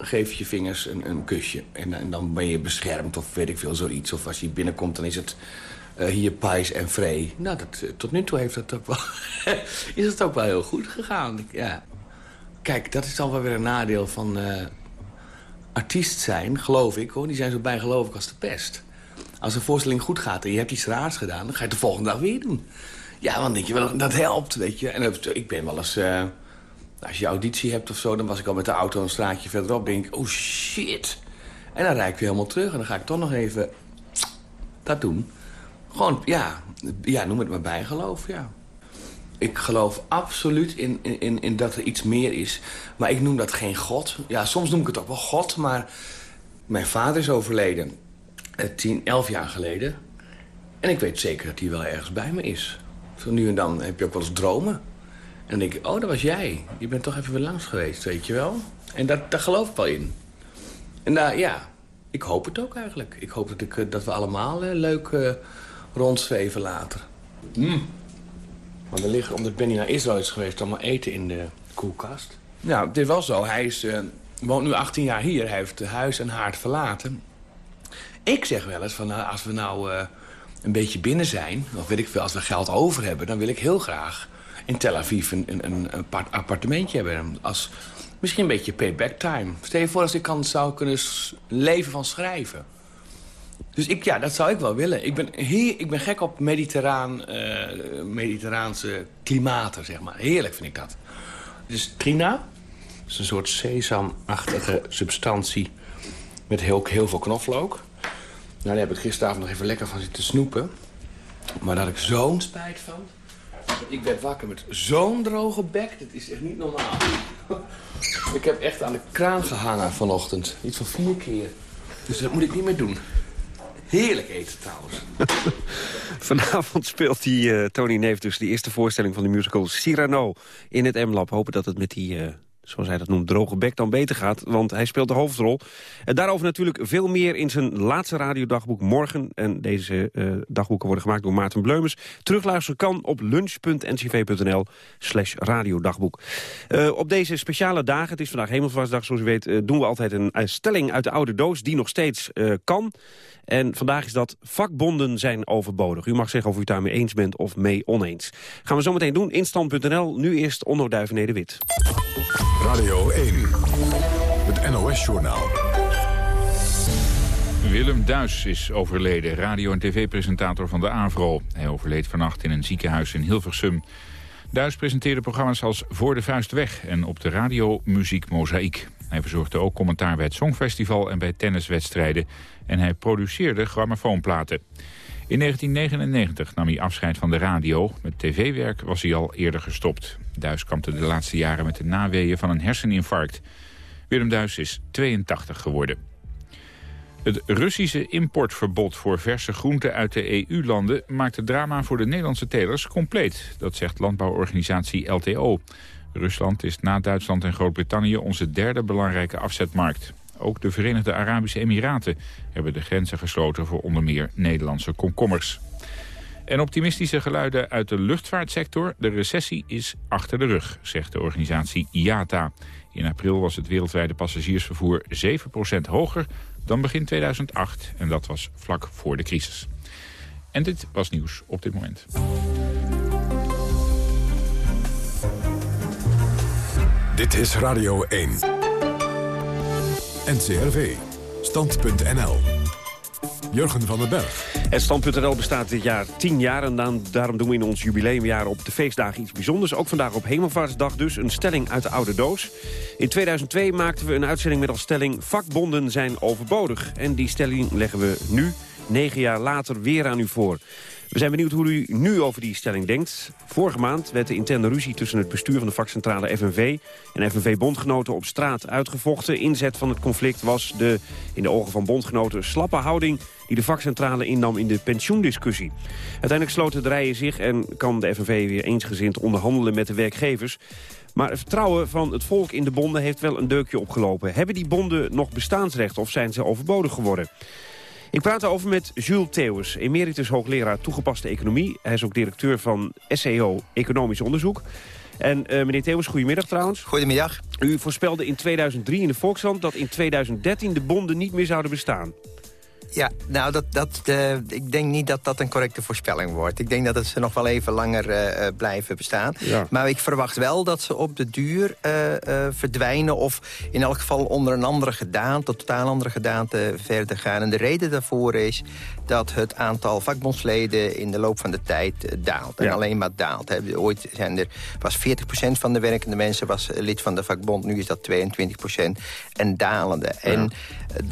S9: geef je vingers een, een kusje. En, en, dan ben je beschermd of weet ik veel, zoiets. Of als je binnenkomt, dan is het uh, hier pais en vree. Nou, dat, uh, tot nu toe heeft dat ook wel, [laughs] is het ook wel heel goed gegaan. Ja. Kijk, dat is dan wel weer een nadeel van uh, artiest zijn, geloof ik. hoor. Die zijn zo bijgelovig als de pest. Als een voorstelling goed gaat en je hebt iets raars gedaan... dan ga je het de volgende dag weer doen. Ja, want denk je wel, dat helpt, weet je. En ik ben wel eens als je auditie hebt of zo, dan was ik al met de auto een straatje verderop. denk ik, oh shit. En dan rijd ik weer helemaal terug en dan ga ik toch nog even dat doen. Gewoon, ja, ja noem het maar bijgeloof, ja. Ik geloof absoluut in, in, in dat er iets meer is. Maar ik noem dat geen God. Ja, soms noem ik het ook wel God, maar... Mijn vader is overleden. Eh, tien, elf jaar geleden. En ik weet zeker dat hij wel ergens bij me is. Zo nu en dan heb je ook wel eens dromen. En dan denk ik, oh, dat was jij. Je bent toch even weer langs geweest, weet je wel? En dat, daar geloof ik wel in. En daar, ja, ik hoop het ook eigenlijk. Ik hoop dat, ik, eh, dat we allemaal uh, leuk uh, rondzweven later. Mm. Want er liggen, omdat Benny naar Israël is geweest, allemaal eten in de koelkast. Het is wel zo. Hij is, uh, woont nu 18 jaar hier. Hij heeft huis en haard verlaten. Ik zeg wel eens, van, nou, als we nou een beetje binnen zijn... of weet ik veel, als we geld over hebben... dan wil ik heel graag in Tel Aviv een, een, een appartementje hebben. Als, misschien een beetje payback time. Stel je voor als ik kan, zou kunnen leven van schrijven. Dus ik, ja, dat zou ik wel willen. Ik ben, hier, ik ben gek op mediterraan, uh, mediterraanse klimaten, zeg maar. Heerlijk vind ik dat. Dus trina, dat is een soort sesamachtige substantie met heel, heel veel knoflook. Nou, daar heb ik gisteravond nog even lekker van zitten snoepen. Maar had ik zo'n spijt van. Ik werd wakker met zo'n droge bek. Dat is echt niet normaal. [laughs] ik heb echt aan de kraan gehangen vanochtend. Iets van vier keer. Dus dat moet ik niet meer doen. Heerlijk eten trouwens. [laughs]
S8: Vanavond speelt die uh, Tony Neef dus de eerste voorstelling van de musical Cyrano in het M-Lab. Hopen dat het met die... Uh zoals hij dat noemt, droge bek dan beter gaat. Want hij speelt de hoofdrol. En daarover natuurlijk veel meer in zijn laatste radiodagboek morgen. En deze uh, dagboeken worden gemaakt door Maarten Bleumers. Terugluisteren kan op lunch.ncv.nl slash radiodagboek. Uh, op deze speciale dagen, het is vandaag Hemelvaartsdag zoals u weet... Uh, doen we altijd een stelling uit de oude doos die nog steeds kan. En vandaag is dat vakbonden zijn overbodig. U mag zeggen of u het daarmee eens bent of mee oneens. Gaan we zo meteen doen. Instand.nl, nu eerst Onno Duivenede-Wit.
S1: Radio 1, het NOS-journaal.
S14: Willem Duis is overleden, radio- en tv-presentator van de AVRO. Hij overleed vannacht in een ziekenhuis in Hilversum. Duis presenteerde programma's als Voor de Vuist Weg en op de radio Muziek Mozaïek. Hij verzorgde ook commentaar bij het Songfestival en bij tenniswedstrijden. En hij produceerde grammofoonplaten. In 1999 nam hij afscheid van de radio. Met tv-werk was hij al eerder gestopt. Duis kampte de laatste jaren met de naweeën van een herseninfarct. Willem Duis is 82 geworden. Het Russische importverbod voor verse groenten uit de EU-landen... maakt het drama voor de Nederlandse telers compleet. Dat zegt landbouworganisatie LTO. Rusland is na Duitsland en Groot-Brittannië onze derde belangrijke afzetmarkt. Ook de Verenigde Arabische Emiraten hebben de grenzen gesloten voor onder meer Nederlandse komkommers. En optimistische geluiden uit de luchtvaartsector. De recessie is achter de rug, zegt de organisatie IATA. In april was het wereldwijde passagiersvervoer 7% hoger dan begin 2008. En dat was vlak voor de crisis. En dit was nieuws op dit moment.
S1: Dit is Radio 1. NCRV. Stand.nl. Jurgen van den Berg.
S8: Het Stand.nl bestaat dit jaar tien jaar en daarom doen we in ons jubileumjaar op de feestdagen iets bijzonders. Ook vandaag op Hemelvaartsdag dus, een stelling uit de oude doos. In 2002 maakten we een uitzending met als stelling vakbonden zijn overbodig. En die stelling leggen we nu, negen jaar later, weer aan u voor. We zijn benieuwd hoe u nu over die stelling denkt. Vorige maand werd de interne ruzie tussen het bestuur van de vakcentrale FNV... en FNV-bondgenoten op straat uitgevochten. Inzet van het conflict was de, in de ogen van bondgenoten, slappe houding... die de vakcentrale innam in de pensioendiscussie. Uiteindelijk sloten de rijen zich en kan de FNV weer eensgezind onderhandelen met de werkgevers... Maar het vertrouwen van het volk in de bonden heeft wel een deukje opgelopen. Hebben die bonden nog bestaansrecht of zijn ze overbodig geworden? Ik praat erover met Jules Theeuwers, emeritus hoogleraar toegepaste economie. Hij is ook directeur van SEO Economisch Onderzoek. En uh, meneer Theeuwers, goedemiddag trouwens.
S15: Goedemiddag.
S8: U voorspelde in 2003 in de Volkskrant dat in 2013 de bonden niet meer zouden bestaan.
S15: Ja, nou, dat, dat, uh, ik denk niet dat dat een correcte voorspelling wordt. Ik denk dat ze nog wel even langer uh, blijven bestaan. Ja. Maar ik verwacht wel dat ze op de duur uh, verdwijnen... of in elk geval onder een andere gedaante, totaal andere gedaante verder gaan. En de reden daarvoor is dat het aantal vakbondsleden... in de loop van de tijd daalt. En ja. alleen maar daalt. Hè. Ooit zijn er, was 40% van de werkende mensen was lid van de vakbond. Nu is dat 22% en dalende. Ja. En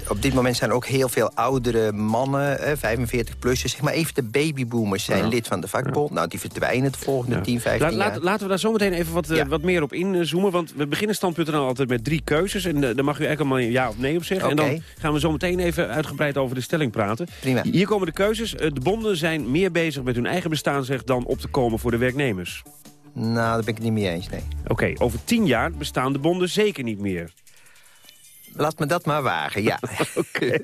S15: op dit moment zijn er ook heel veel ouderen oudere mannen, 45-plussers... zeg maar even de babyboomers zijn lid van de vakbond. Nou, die verdwijnen de volgende 10, 15 jaar.
S8: Laat, laten we daar zo meteen even wat, wat meer op inzoomen. Want we beginnen stand.nl altijd met drie keuzes. En daar mag u eigenlijk allemaal ja of nee op zeggen. En dan gaan we zo meteen even uitgebreid over de stelling praten.
S15: Prima.
S8: Hier komen de keuzes. De bonden zijn meer bezig met hun eigen bestaansrecht... dan op te komen voor de werknemers.
S15: Nou, daar ben ik het niet mee eens, nee.
S8: Oké, over tien jaar bestaan de bonden zeker niet meer.
S15: Laat me dat maar wagen, ja. [laughs]
S8: Oké.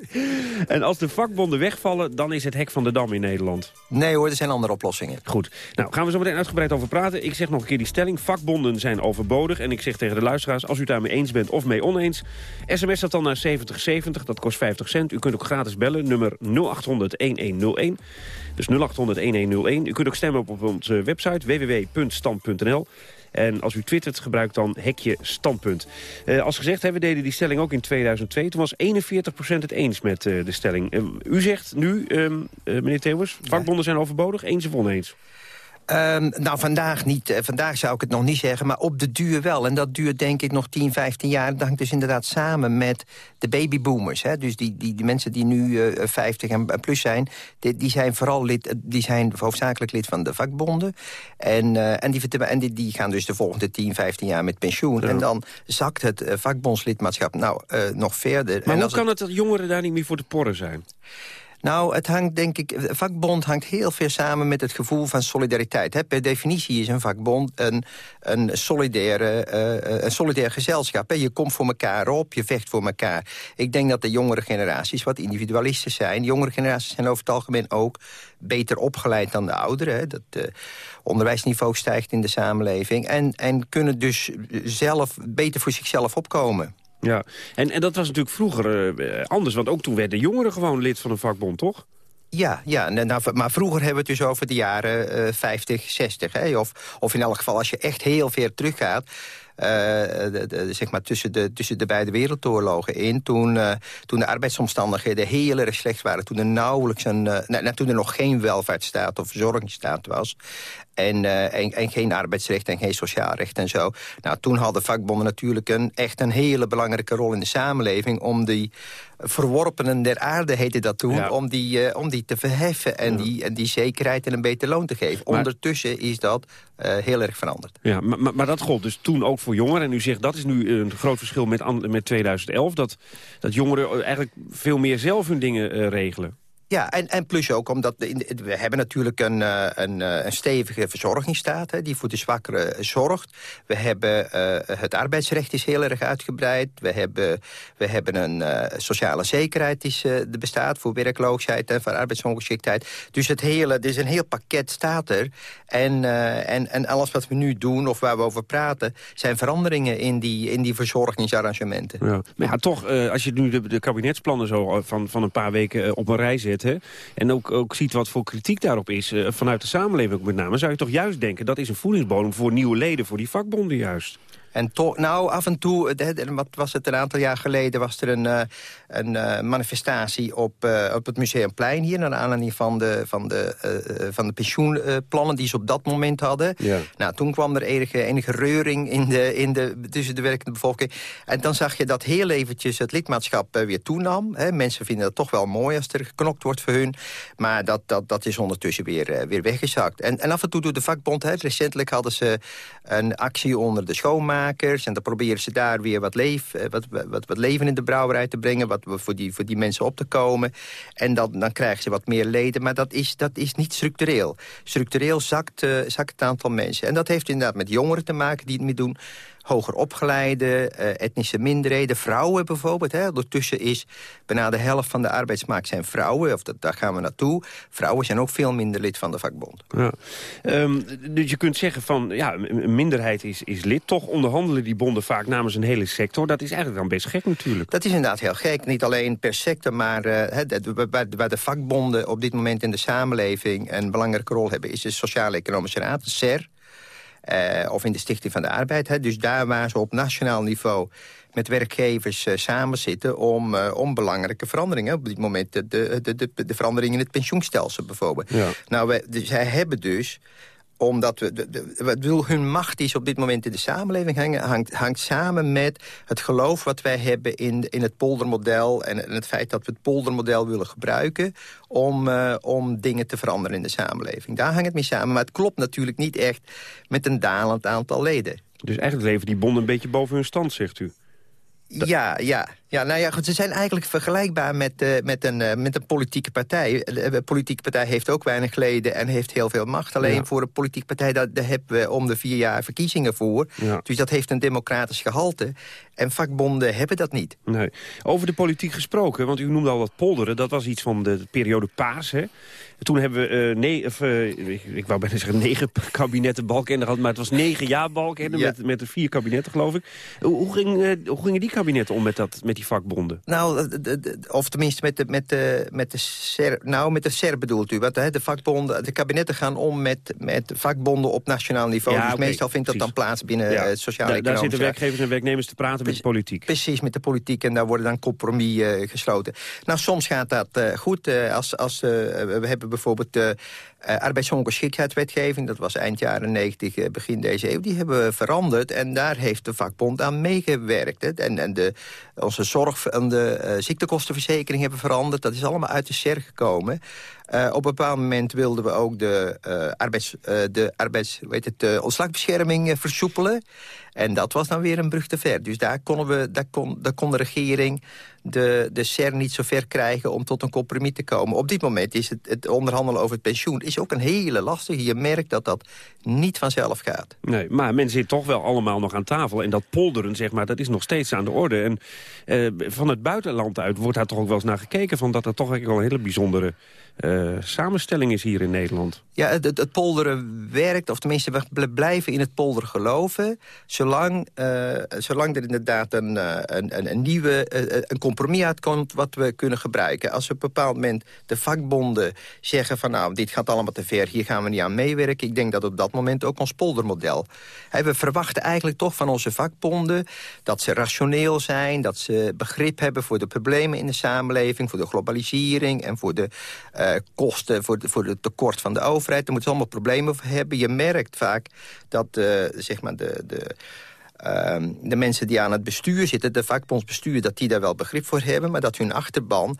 S8: En als de vakbonden wegvallen, dan is het hek van de dam in Nederland?
S15: Nee hoor, er zijn andere oplossingen.
S8: Goed. Nou, gaan we zo meteen uitgebreid over praten. Ik zeg nog een keer die stelling. Vakbonden zijn overbodig. En ik zeg tegen de luisteraars, als u het daarmee eens bent of mee oneens... sms dat dan naar 7070, dat kost 50 cent. U kunt ook gratis bellen, nummer 0800-1101. Dus 0800-1101. U kunt ook stemmen op onze website www.stand.nl. En als u twittert, gebruik dan hekje standpunt. Uh, als gezegd, hè, we deden die stelling ook in 2002. Toen was 41% het eens met uh, de stelling. Uh, u zegt nu, ehm, meneer Theeuwers, vakbonden zijn overbodig. Eens of oneens?
S15: Um, nou, vandaag niet. Uh, vandaag zou ik het nog niet zeggen, maar op de duur wel. En dat duurt denk ik nog 10, 15 jaar. Dat hangt dus inderdaad samen met de babyboomers. Hè? Dus die, die, die mensen die nu uh, 50 en plus zijn... Die, die, zijn vooral lid, die zijn hoofdzakelijk lid van de vakbonden. En, uh, en, die, en die, die, gaan dus de volgende 10, 15 jaar met pensioen. Ja. En dan zakt het vakbondslidmaatschap nou, nog verder.
S8: Maar
S15: en
S8: hoe kan het, dat jongeren daar niet meer voor te porren zijn?
S15: Nou, het hangt denk ik... vakbond hangt heel veel samen met het gevoel van solidariteit. Hè. Per definitie is een vakbond een, een, solidaire, uh, een solidair gezelschap. Je komt voor elkaar op, je vecht voor elkaar. Ik denk dat de jongere generaties wat individualisten zijn. De jongere generaties zijn over het algemeen ook beter opgeleid dan de ouderen. Dat uh, onderwijsniveau stijgt in de samenleving. En, en kunnen dus zelf beter voor zichzelf opkomen.
S8: Ja, en, en dat was natuurlijk vroeger uh, anders. Want ook toen werden jongeren gewoon lid van een vakbond, toch?
S15: Ja, ja nou, maar vroeger hebben we het dus over de jaren uh, 50, 60. Hè? Of, of in elk geval als je echt heel ver teruggaat... De, zeg maar tussen, de, tussen de beide wereldoorlogen in. Toen, toen de arbeidsomstandigheden heel erg slecht waren. Toen er nauwelijks een. Uh, nou, toen er nog geen welvaartsstaat of verzorgingsstaat was. En, en, en, geen arbeidsrecht en geen sociaal recht en zo. Nou, toen hadden vakbonden natuurlijk een, echt een hele belangrijke rol in de samenleving... om die verworpenen der aarde, heette dat toen... Ja. Om, die, om die te verheffen en, ja. die, en die zekerheid en een beter loon te geven. Maar, Ondertussen is dat heel erg veranderd.
S8: Ja, maar, maar, maar dat gold dus toen ook voor jongeren. En u zegt dat is nu een groot verschil met, met 2011. Dat, dat jongeren eigenlijk veel meer zelf hun dingen regelen.
S15: Ja, en, en plus ook omdat we hebben natuurlijk een, een, een stevige verzorgingsstaat... Hè, die voor de zwakkeren zorgt. We hebben het arbeidsrecht is heel erg uitgebreid. We hebben, we hebben een sociale zekerheid die uh, er bestaat... voor werkloosheid en voor arbeidsongeschiktheid. Dus het hele, er is een heel pakket staat er. En, en, en alles wat we nu doen of waar we over praten... zijn veranderingen in die, in die verzorgingsarrangementen.
S8: Ja. Maar ja, toch, als je nu de, de kabinetsplannen zo van, van een paar weken op een rij zet... En ook, ook ziet wat voor kritiek daarop is uh, vanuit de samenleving met name... zou je toch juist denken, dat is een voedingsbodem voor nieuwe leden... voor die vakbonden juist.
S15: En toch, nou, af en toe, wat was het een aantal jaar geleden... was er een, uh, een uh, manifestatie op, uh, op het Museumplein hier... naar aanleiding van de, van de, van de pensioenplannen die ze op dat moment hadden.
S8: Ja.
S15: Nou, toen kwam er enige, enige reuring in de, in de, tussen de werkende bevolking. En dan zag je dat heel eventjes het lidmaatschap weer toenam. Hè. Mensen vinden het toch wel mooi als er geknokt wordt voor hun. Maar dat, dat, dat is ondertussen weer, weer weggezakt. En, en af en toe doet de vakbond... Hè, recentelijk hadden ze een actie onder de schoonmaak en dan proberen ze daar weer wat, leef, wat, wat, wat leven in de brouwerij te brengen... wat voor die, voor die mensen op te komen. En dan, dan krijgen ze wat meer leden, maar dat is, dat is niet structureel. Structureel zakt, uh, zakt het aantal mensen. En dat heeft inderdaad met jongeren te maken die het mee doen hoger opgeleide, uh, etnische minderheden, vrouwen bijvoorbeeld. Hè. Ondertussen is bijna de helft van de arbeidsmarkt zijn vrouwen, of dat, daar gaan we naartoe. Vrouwen zijn ook veel minder lid van de vakbond.
S8: Ja. Um, dus je kunt zeggen van, ja, een minderheid is, is lid. Toch onderhandelen die bonden vaak namens een hele sector. Dat is eigenlijk dan best gek natuurlijk.
S15: Dat is inderdaad heel gek. Niet alleen per sector, maar uh, waar, de vakbonden op dit moment in de samenleving een belangrijke rol hebben... is de Sociaal-Economische Raad, de SER. Uh, of in de Stichting van de Arbeid. Hè. Dus daar waar ze op nationaal niveau met werkgevers uh, samen zitten om, uh, om belangrijke veranderingen. Op dit moment de, de, de, de verandering in het pensioenstelsel bijvoorbeeld.
S8: Ja.
S15: Nou, wij, dus, zij hebben dus omdat we, de, de, hun macht is op dit moment in de samenleving hangen, hangt, hangt samen met het geloof wat wij hebben in, in het poldermodel... En, en het feit dat we het poldermodel willen gebruiken om, uh, om dingen te veranderen in de samenleving. Daar hangt het mee samen, maar het klopt natuurlijk niet echt met een dalend aantal leden.
S8: Dus eigenlijk leven die bonden een beetje boven hun stand, zegt u?
S15: Ja, ja. Ja, nou ja, goed, ze zijn eigenlijk vergelijkbaar met, uh, met, een, uh, met een politieke partij. De politieke partij heeft ook weinig leden en heeft heel veel macht. Alleen voor een politieke partij, daar, daar hebben we om de vier jaar verkiezingen voor. Ja. Dus dat heeft een democratisch gehalte. En vakbonden hebben dat niet.
S8: Nee. Over de politiek gesproken, want u noemde al wat polderen. Dat was iets van de periode Paas, hè? Toen hebben we, uh, nee, of, ik wou bijna zeggen negen [laughs] kabinetten balken gehad, maar het was negen jaar balken ja. met, met de vier kabinetten, geloof ik. Hoe, hoe, ging, hoe gingen die kabinetten om met, dat, met die vakbonden?
S15: Nou, of tenminste met de, met de, met de SER, nou, met de SER bedoelt u. Want de vakbonden, de kabinetten gaan om met, met vakbonden op nationaal niveau. Ja, dus okay, meestal vindt dat dan plaats binnen ja. sociale
S8: Daar, daar zitten werkgevers en werknemers te praten met de politiek.
S15: Precies, met de politiek. En daar worden dan compromis uh, gesloten. Nou, soms gaat dat uh, goed. Uh, als, als, we hebben bijvoorbeeld uh. Dat was eind jaren 90, begin deze eeuw. Die hebben we veranderd. En daar heeft de vakbond aan meegewerkt. En, en de, onze zorg en de uh, ziektekostenverzekering hebben veranderd. Dat is allemaal uit de SER gekomen. Op een bepaald moment wilden we ook de, uh, arbeids, de arbeids, weet het, ontslagbescherming versoepelen. En dat was dan weer een brug te ver. Dus daar, konden we, kon, daar kon de regering de, de SER niet zo ver krijgen om tot een compromis te komen. Op dit moment is het, het onderhandelen over het pensioen is ook een hele lastige. Je merkt dat dat niet vanzelf gaat.
S8: Nee, maar men zit toch wel allemaal nog aan tafel. En dat polderen, zeg maar, dat is nog steeds aan de orde. En uh, van het buitenland uit wordt daar toch ook wel eens naar gekeken... van dat er toch wel een hele bijzondere uh, samenstelling is hier in Nederland.
S15: Ja, het, polderen werkt, of tenminste we blijven in het polderen geloven... zolang, uh, zolang er inderdaad een, een, een, nieuwe een compromis uitkomt wat we kunnen gebruiken. Als we op een bepaald moment de vakbonden zeggen van... nou, dit gaat allemaal te ver, hier gaan we niet aan meewerken... ik denk dat op dat moment ook ons poldermodel... we verwachten eigenlijk toch van onze vakbonden... dat ze rationeel zijn, dat ze begrip hebben voor de problemen in de samenleving... voor de globalisering en voor de kosten voor, de, voor het tekort van de overheid. Daar moeten ze allemaal problemen hebben. Je merkt vaak dat uh, zeg maar de, de de mensen die aan het bestuur zitten, de vakbondsbestuur... dat die daar wel begrip voor hebben, maar dat hun achterban...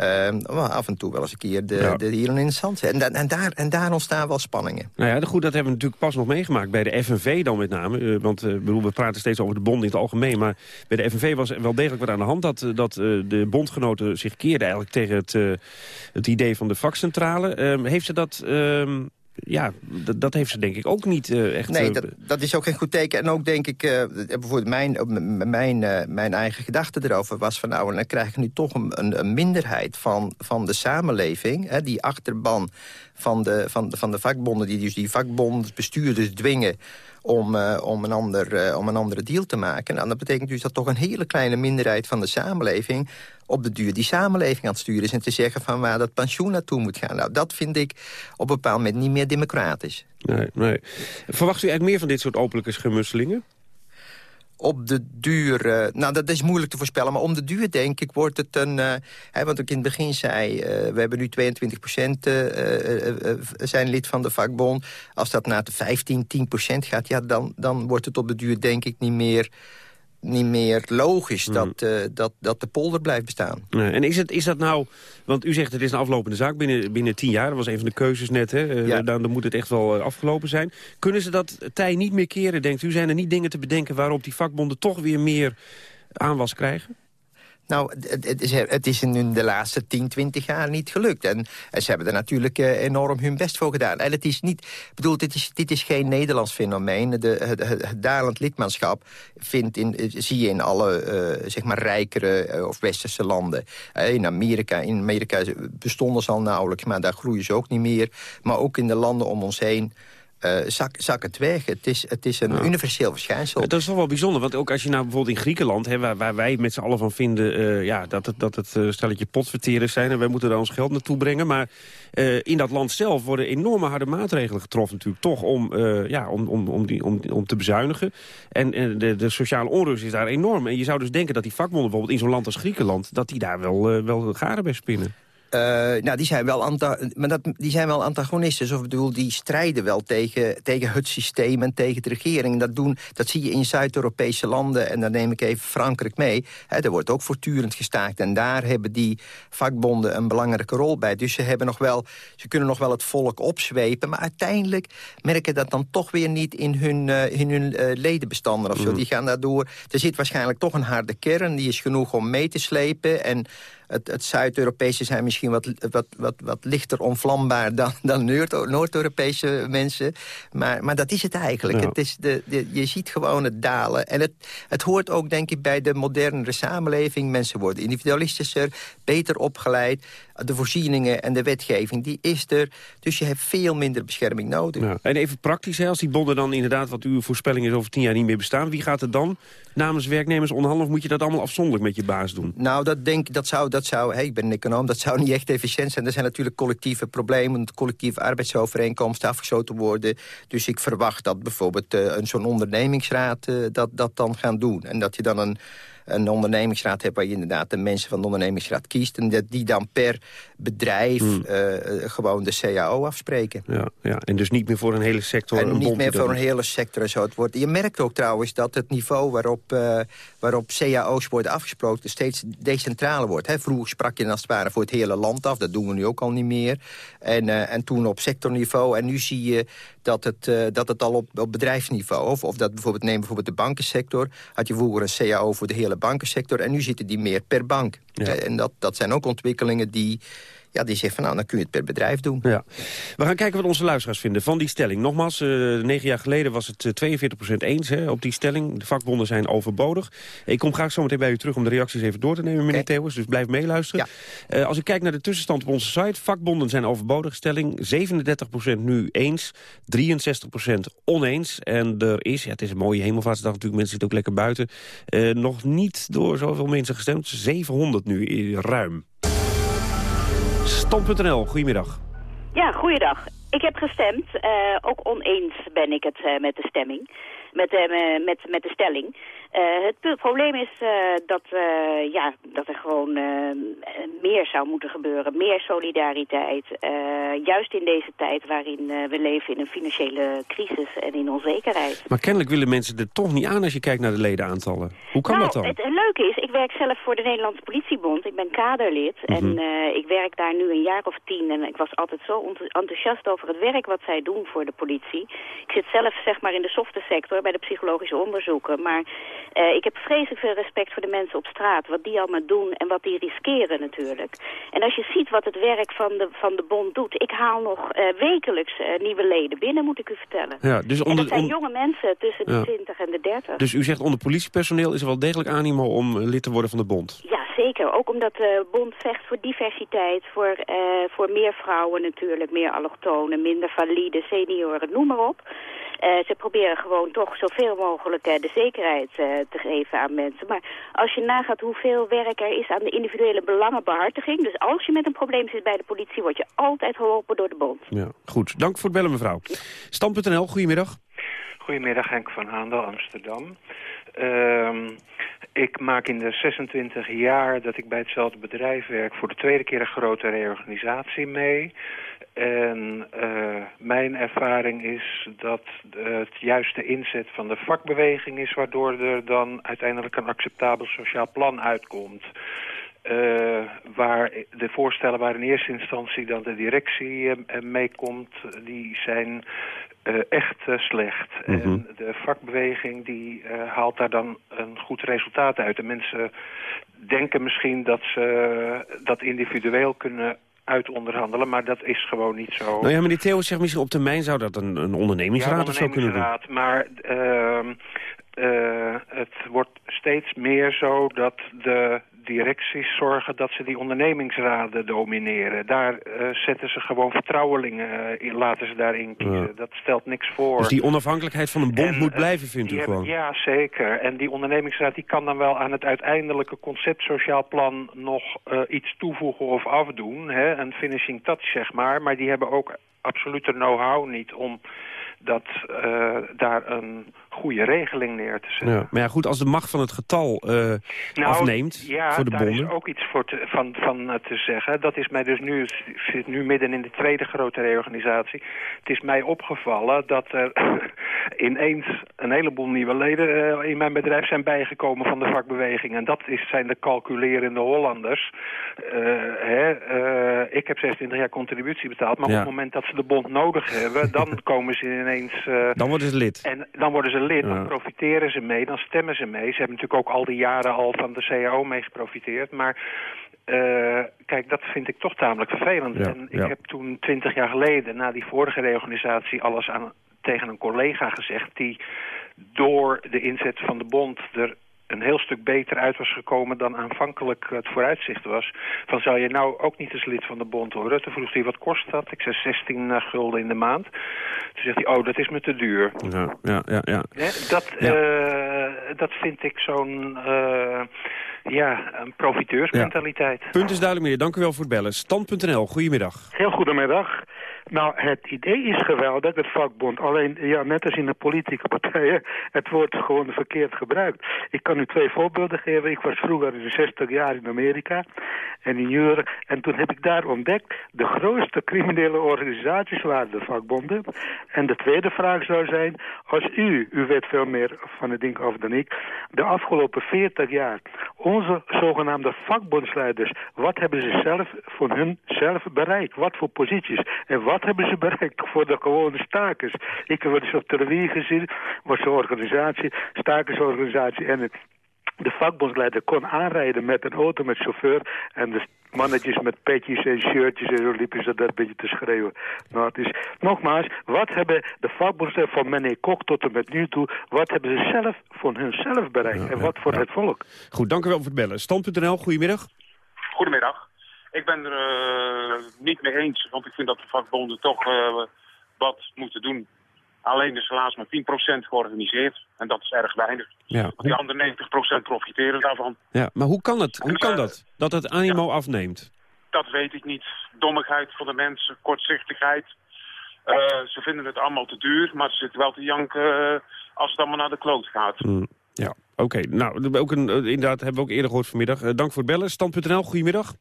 S15: Uh, af en toe wel eens een keer de, ja. de hielen in zand. En, en, daar, en daar ontstaan wel spanningen.
S8: Nou ja, goed, dat hebben we natuurlijk pas nog meegemaakt bij de FNV dan met name. Uh, want uh, bedoel, we praten steeds over de bond in het algemeen... maar bij de FNV was wel degelijk wat aan de hand... dat, dat uh, de bondgenoten zich keerden eigenlijk tegen het, het idee van de vakcentrale. Ehm, heeft ze dat ehm, ja, dat heeft ze denk ik ook niet uh, echt...
S15: Nee, dat, dat, is ook geen goed teken. En ook denk ik, uh, bijvoorbeeld mijn, mijn, uh, mijn eigen gedachte erover was van... nou, dan krijg ik nu toch een, een minderheid van, van de samenleving... Hè, die achterban van de, van, van de vakbonden... die dus die vakbondsbestuurders dwingen om, uh, om, een ander, uh, om een andere deal te maken. Nou, dat betekent dus dat toch een hele kleine minderheid van de samenleving op de duur die samenleving aan het sturen is... en te zeggen van waar dat pensioen naartoe moet gaan. Nou, dat vind ik op een bepaald moment niet meer democratisch.
S8: Nee, nee. Verwacht u eigenlijk meer van dit soort openlijke schermutselingen?
S15: Op de duur... Uh, nou, dat is moeilijk te voorspellen, maar om de duur denk ik wordt het een... Uh, hè, wat ik in het begin zei, uh, we hebben nu 22 procent zijn lid van de vakbond. Als dat naar de 15, 10 procent gaat, ja, dan, dan wordt het op de duur denk ik niet meer niet meer logisch
S8: Hmm.
S15: dat, uh, dat, dat de polder blijft bestaan.
S8: Nee, en is, het, is dat nou, want u zegt het is een aflopende zaak binnen, binnen tien jaar. Dat was een van de keuzes net, hè? Uh,
S15: Ja.
S8: dan, dan moet het echt wel uh, afgelopen zijn. Kunnen ze dat tij niet meer keren, denkt u? Zijn er niet dingen te bedenken waarop die vakbonden toch weer meer aanwas krijgen?
S15: Nou, het, is, in de laatste 10, 20 jaar niet gelukt. En, ze hebben er natuurlijk uh, enorm hun best voor gedaan. En het is niet, bedoel, dit is, dit is geen Nederlands fenomeen. De, het, dalend lidmaatschap vindt in, eh, zie je in alle uh, zeg maar rijkere of westerse landen. in Amerika, in Amerika bestonden ze al nauwelijks, maar daar groeien ze ook niet meer. Maar ook in de landen om ons heen uh, zak, zak het weg. Het is, het is een ja. universeel verschijnsel.
S8: Dat is toch wel bijzonder, want ook als je nou bijvoorbeeld in Griekenland... Hè, waar, waar wij met z'n allen van vinden uh, ja, dat het, dat het uh, stelletje potverterers zijn... en wij moeten daar ons geld naartoe brengen. Maar in dat land zelf worden enorme harde maatregelen getroffen natuurlijk... toch om, ja, om, om, om, die, om, om te bezuinigen. En de, de sociale onrust is daar enorm. En je zou dus denken dat die vakbonden bijvoorbeeld in zo'n land als Griekenland... dat die daar wel, wel garen bij spinnen.
S15: Uh, nou, die zijn, wel maar dat, die zijn wel antagonisten. Of bedoel, die strijden wel tegen, tegen het systeem en tegen de regering. Dat, doen, dat zie je in Zuid-Europese landen. En dan neem ik even Frankrijk mee. Er wordt ook voortdurend gestaakt. En daar hebben die vakbonden een belangrijke rol bij. Dus ze, hebben nog wel, ze kunnen nog wel het volk opzwepen. Maar uiteindelijk merken dat dan toch weer niet in hun, uh, in hun uh, ledenbestanden. Of zo. Mm. Die gaan daardoor. Er zit waarschijnlijk toch een harde kern. Die is genoeg om mee te slepen. En het, het Zuid-Europese zijn misschien wat, wat, wat, wat lichter onvlambaar dan, dan Noord-Europese mensen. Maar, maar dat is het eigenlijk. Het is de, de, je ziet gewoon het dalen. En het, het hoort ook, denk ik, bij de modernere samenleving. Mensen worden individualistischer, beter opgeleid de voorzieningen en de wetgeving, die is er. Dus je hebt veel minder bescherming nodig. Ja.
S8: En even praktisch, hè, als die bonden dan inderdaad, wat uw voorspelling is, over tien jaar niet meer bestaan. Wie gaat er dan namens werknemers onderhandelen? Of moet je dat allemaal afzonderlijk met je baas doen?
S15: Nou, dat denk dat zou, dat zou hey, ik ben een econoom, dat zou niet echt efficiënt zijn. Er zijn natuurlijk collectieve problemen, collectieve arbeidsovereenkomsten afgesloten worden. Dus ik verwacht dat bijvoorbeeld uh, zo'n ondernemingsraad uh, dat, dat dan gaan doen. En dat je dan een een ondernemingsraad hebt... waar je inderdaad de mensen van de ondernemingsraad kiest... en dat die dan per bedrijf hmm. uh, gewoon de CAO afspreken.
S8: Ja, ja, en dus niet meer voor een hele sector...
S15: En niet meer voor een hele sector en zo. Het wordt, je merkt ook trouwens dat het niveau waarop, uh, waarop CAO's worden afgesproken... steeds decentraler wordt. Hè. Vroeger sprak je dan als het ware voor het hele land af. Dat doen we nu ook al niet meer. En, uh, en toen op sectorniveau. En nu zie je dat het, uh, dat het al op, op bedrijfsniveau... Of, of dat bijvoorbeeld, neem bijvoorbeeld de bankensector... had je vroeger een CAO voor de hele bankensector... en nu zitten die meer per bank. En dat, dat zijn ook ontwikkelingen die ja, die zegt van nou, dan kun je het per bedrijf doen.
S8: Ja. We gaan kijken wat onze luisteraars vinden van die stelling. Nogmaals, uh, negen jaar geleden was het 42% eh, eens hè, op die stelling. De vakbonden zijn overbodig. Ik kom graag zo meteen bij u terug om de reacties even door te nemen, meneer okay. Theeuwers. Dus blijf meeluisteren. Ja. Uh, als ik kijk naar de tussenstand op onze site, vakbonden zijn overbodig. Stelling 37% nu eens, 63% oneens. En er is, ja, het is een mooie hemelvaartsdag natuurlijk, mensen zitten ook lekker buiten. Uh, nog niet door zoveel mensen gestemd, 700 nu ruim. Stam.nl, goedemiddag.
S16: Ja, goeiedag. Ik heb gestemd. Uh, ook oneens ben ik het uh, met de stemming. Met, uh, met, met de stelling. Uh, het probleem is uh, dat, uh, ja, dat er gewoon meer zou moeten gebeuren. Meer solidariteit. juist in deze tijd waarin we leven in een financiële crisis en in onzekerheid.
S8: Maar kennelijk willen mensen er toch niet aan als je kijkt naar de ledenaantallen. Hoe kan
S16: nou,
S8: dat dan?
S16: Het, het leuke is, ik werk zelf voor de Nederlandse politiebond. Ik ben kaderlid. Mm -hmm. En ik werk daar nu een jaar of tien. En ik was altijd zo enthousiast over het werk wat zij doen voor de politie. Ik zit zelf zeg maar in de softe sector bij de psychologische onderzoeken. Maar uh, ik heb vreselijk veel respect voor de mensen op straat. Wat die allemaal doen en wat die riskeren natuurlijk. En als je ziet wat het werk van de, van de bond doet. Ik haal nog uh, wekelijks uh, nieuwe leden binnen, moet ik u vertellen.
S8: Ja, dus onder,
S16: en dat zijn jonge mensen tussen de ja. 20 en de 30.
S8: Dus u zegt onder politiepersoneel is er wel degelijk animo om lid te worden van de bond?
S16: Ja, zeker. Ook omdat de bond vecht voor diversiteit. Voor, voor meer vrouwen natuurlijk. Meer allochtonen, minder valide, senioren, noem maar op. Uh, ze proberen gewoon toch zoveel mogelijk uh, de zekerheid uh, te geven aan mensen. Maar als je nagaat hoeveel werk er is aan de individuele belangenbehartiging... dus als je met een probleem zit bij de politie... word je altijd geholpen door de bond.
S8: Ja, goed. Dank voor het bellen, mevrouw. Stam.nl, goedemiddag.
S17: Goedemiddag, Henk van Haandel, Amsterdam. Uh, ik maak in de 26 jaar dat ik bij hetzelfde bedrijf werk... voor de tweede keer een grote reorganisatie mee... En uh, mijn ervaring is dat het juiste inzet van de vakbeweging is... waardoor er dan uiteindelijk een acceptabel sociaal plan uitkomt. Uh, waar de voorstellen waar in eerste instantie dan de directie uh, meekomt... die zijn echt slecht. Mm -hmm. En de vakbeweging die haalt daar dan een goed resultaat uit. De mensen denken misschien dat ze dat individueel kunnen uitonderhandelen, maar dat is gewoon niet zo.
S8: Nou ja, meneer Theo zegt misschien op termijn zou dat een, een ondernemingsraad,
S17: ja,
S8: of zo kunnen doen.
S17: maar uh, het wordt steeds meer zo dat de directies zorgen dat ze die ondernemingsraden domineren. Daar uh, zetten ze gewoon vertrouwelingen in, laten ze daarin kiezen. Ja. Dat stelt niks voor.
S8: Dus die onafhankelijkheid van een bond en, moet eh, blijven, vindt u gewoon?
S17: Ja, zeker. En die ondernemingsraad die kan dan wel aan het uiteindelijke concept sociaal plan nog iets toevoegen of afdoen. Hè? Een finishing touch, zeg maar. Maar die hebben ook absolute know-how niet om dat uh, daar een goede regeling neer te zetten.
S8: Ja. Maar ja, goed, als de macht van het getal uh, afneemt
S17: ja,
S8: voor de
S17: daar
S8: bonden...
S17: is ook iets voor te, van, van uh, te zeggen. Dat is mij dus nu, ik zit nu midden in de tweede grote reorganisatie. Het is mij opgevallen dat er [laughs] ineens een heleboel nieuwe leden uh, in mijn bedrijf zijn bijgekomen van de vakbeweging. En dat is, zijn de calculerende Hollanders. Hè, ik heb 26 jaar contributie betaald, maar ja. op het moment dat ze de bond nodig hebben, dan [laughs] komen ze ineens...
S8: dan worden ze lid.
S17: En dan worden ze lid, dan profiteren ze mee, dan stemmen ze mee. Ze hebben natuurlijk ook al die jaren al van de CAO mee geprofiteerd. Maar uh, kijk, dat vind ik toch tamelijk vervelend.
S8: Ja,
S17: en ik
S8: ja.
S17: heb toen twintig jaar geleden, na die vorige reorganisatie... alles aan, tegen een collega gezegd die door de inzet van de bond... er een heel stuk beter uit was gekomen dan aanvankelijk het vooruitzicht was. Van zou je nou ook niet eens lid van de bond worden? Toen vroeg hij wat kost dat? Ik zei 16 gulden in de maand. Toen zegt hij, oh dat is me te duur.
S8: Ja, ja, ja. ja.
S17: Dat,
S8: Ja.
S17: uh, dat vind ik zo'n uh, ja, een profiteursmentaliteit.
S8: Punt is duidelijk, meneer. Dank u wel voor het bellen. Stand.nl, goedemiddag.
S18: Heel goedemiddag. Nou, het idee is geweldig, het vakbond. Alleen, ja, net als in de politieke partijen, het wordt gewoon verkeerd gebruikt. Ik kan u twee voorbeelden geven. Ik was vroeger in 60 jaar in Amerika en in Europe. En toen heb ik daar ontdekt, de grootste criminele organisaties waren de vakbonden. En de tweede vraag zou zijn, als u, u weet veel meer van het ding af dan ik, de afgelopen 40 jaar, onze zogenaamde vakbondsleiders, wat hebben ze zelf van hun zelf bereikt? Wat voor posities? En wat hebben ze bereikt voor de gewone stakers? Ik heb wel eens op televisie gezien, was een organisatie, stakersorganisatie en het de vakbondsleider kon aanrijden met een auto met chauffeur... en de mannetjes met petjes en shirtjes en zo liepen ze dat een beetje te schreeuwen. Nou, het is, nogmaals, wat hebben de vakbondsleiders van meneer Kok tot en met nu toe... wat hebben ze zelf van hunzelf bereikt
S8: Ja,
S18: en
S8: ja,
S18: wat voor
S8: ja.
S18: het volk?
S8: Goed, dank u wel voor het bellen. Stand.nl, goedemiddag.
S19: Goedemiddag. Ik ben er eh, niet mee eens, want ik vind dat de vakbonden toch eh, wat moeten doen. Alleen is helaas maar 10% georganiseerd. En dat is erg weinig.
S8: Ja.
S19: Want die andere 90% profiteren daarvan.
S8: Ja, maar hoe kan het? Hoe
S19: En,
S8: kan
S19: eh,
S8: dat? Dat het animo afneemt?
S19: Dat weet ik niet. Dommigheid van de mensen, kortzichtigheid. Ze vinden het allemaal te duur, maar ze zitten wel te janken als het allemaal naar de kloot gaat.
S8: Hmm, Ja, oké. Nou, ook een, inderdaad hebben we ook eerder gehoord vanmiddag. Dank voor het bellen. Stand.nl, goedemiddag.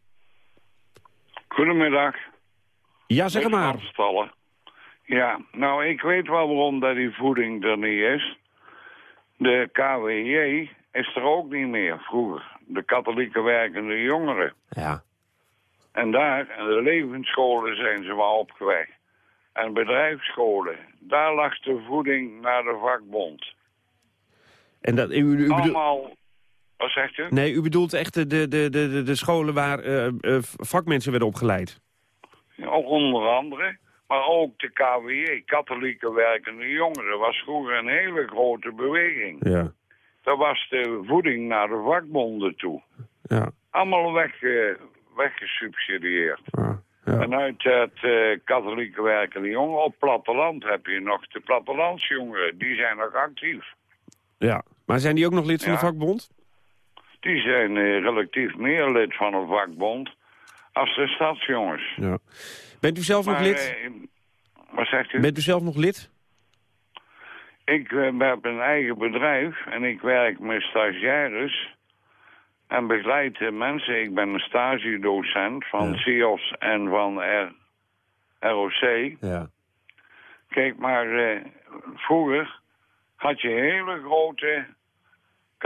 S20: Goedemiddag.
S8: Ja, zeg maar.
S20: Frans Stallen. Ja, nou ik weet wel waarom dat die voeding er niet is. De KWJ is er ook niet meer vroeger. De katholieke werkende jongeren.
S8: Ja.
S20: En daar, de levensscholen zijn ze wel opgewekt. En bedrijfsscholen, daar lag de voeding naar de vakbond.
S8: En dat, u.
S20: Allemaal, wat zegt u?
S8: Nee, u bedoelt echt de, de, de, de, de scholen waar eh, eh, vakmensen werden opgeleid?
S20: Ook onder andere. Maar ook de KWJ, katholieke werkende jongeren, was vroeger een hele grote beweging.
S8: Ja.
S20: Dat was de voeding naar de vakbonden toe.
S8: Ja.
S20: Allemaal weg, eh, weggesubsidieerd.
S8: ja.
S20: En uit het eh, katholieke werkende jongeren op platteland heb je nog de plattelandsjongeren. Die zijn nog actief.
S8: Ja. Maar zijn die ook nog lid van
S20: Ja.
S8: de vakbond?
S20: Die zijn eh, relatief meer lid van een vakbond als de stadsjongens.
S8: Ja. Bent u zelf nog lid?
S20: eh, wat zegt u?
S8: Bent u zelf nog lid?
S20: Ik eh, heb een eigen bedrijf en ik werk met stagiaires en begeleid eh, mensen. Ik ben een stagedocent van CIOS en van R ROC.
S8: Ja.
S20: Kijk, maar eh, vroeger had je hele grote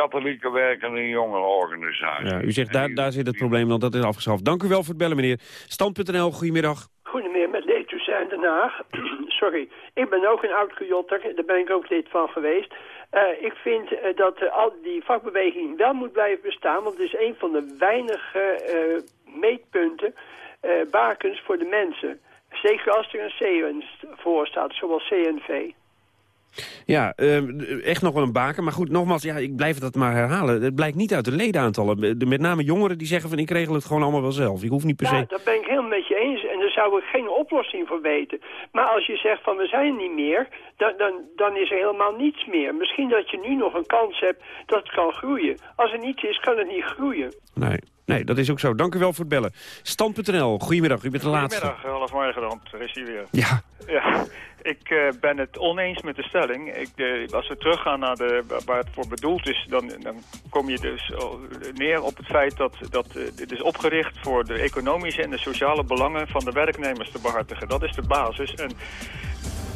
S20: katholieke werkende jongerenorganisaties.
S8: ja. U zegt, daar, daar zit het probleem, want dat is afgeschaft. Dank u wel voor het bellen, meneer. Stand.nl, goedemiddag.
S21: Goedemiddag, met Leed Toussaint Den Haag. [clears throat] Sorry, ik ben ook een oud Kujotter, daar ben ik ook lid van geweest. Eh, ik vind eh, dat eh, al die vakbeweging wel moet blijven bestaan, want het is een van de weinige eh, meetpunten, eh, bakens voor de mensen. Zeker als er een C voor staat, zoals CNV.
S8: Ja, eh, echt nog wel een baken. Maar goed, nogmaals, ja, ik blijf dat maar herhalen. Het blijkt niet uit de ledenaantallen. De- Met name jongeren die zeggen van ik regel het gewoon allemaal wel zelf. Ik hoef niet per
S21: Ja,
S8: se...
S21: daar ben ik helemaal met je eens. En daar zou ik geen oplossing voor weten. Maar als je zegt van we zijn er niet meer, dan, dan, dan is er helemaal niets meer. Misschien dat je nu nog een kans hebt dat het kan groeien. Als er niets is, kan het niet groeien.
S8: Nee. Nee, dat is ook zo. Dank u wel voor het bellen. Stand.nl, goedemiddag. U bent de laatste.
S22: Goedemiddag, half morgen dan. Er is hij weer.
S8: Ja.
S22: Ja, ik uh, ben het oneens met de stelling. Ik, uh, als we teruggaan naar de, waar het voor bedoeld is... dan, dan kom je dus neer op het feit dat, dat dit is opgericht... voor de economische en de sociale belangen van de werknemers te behartigen. Dat is de basis. En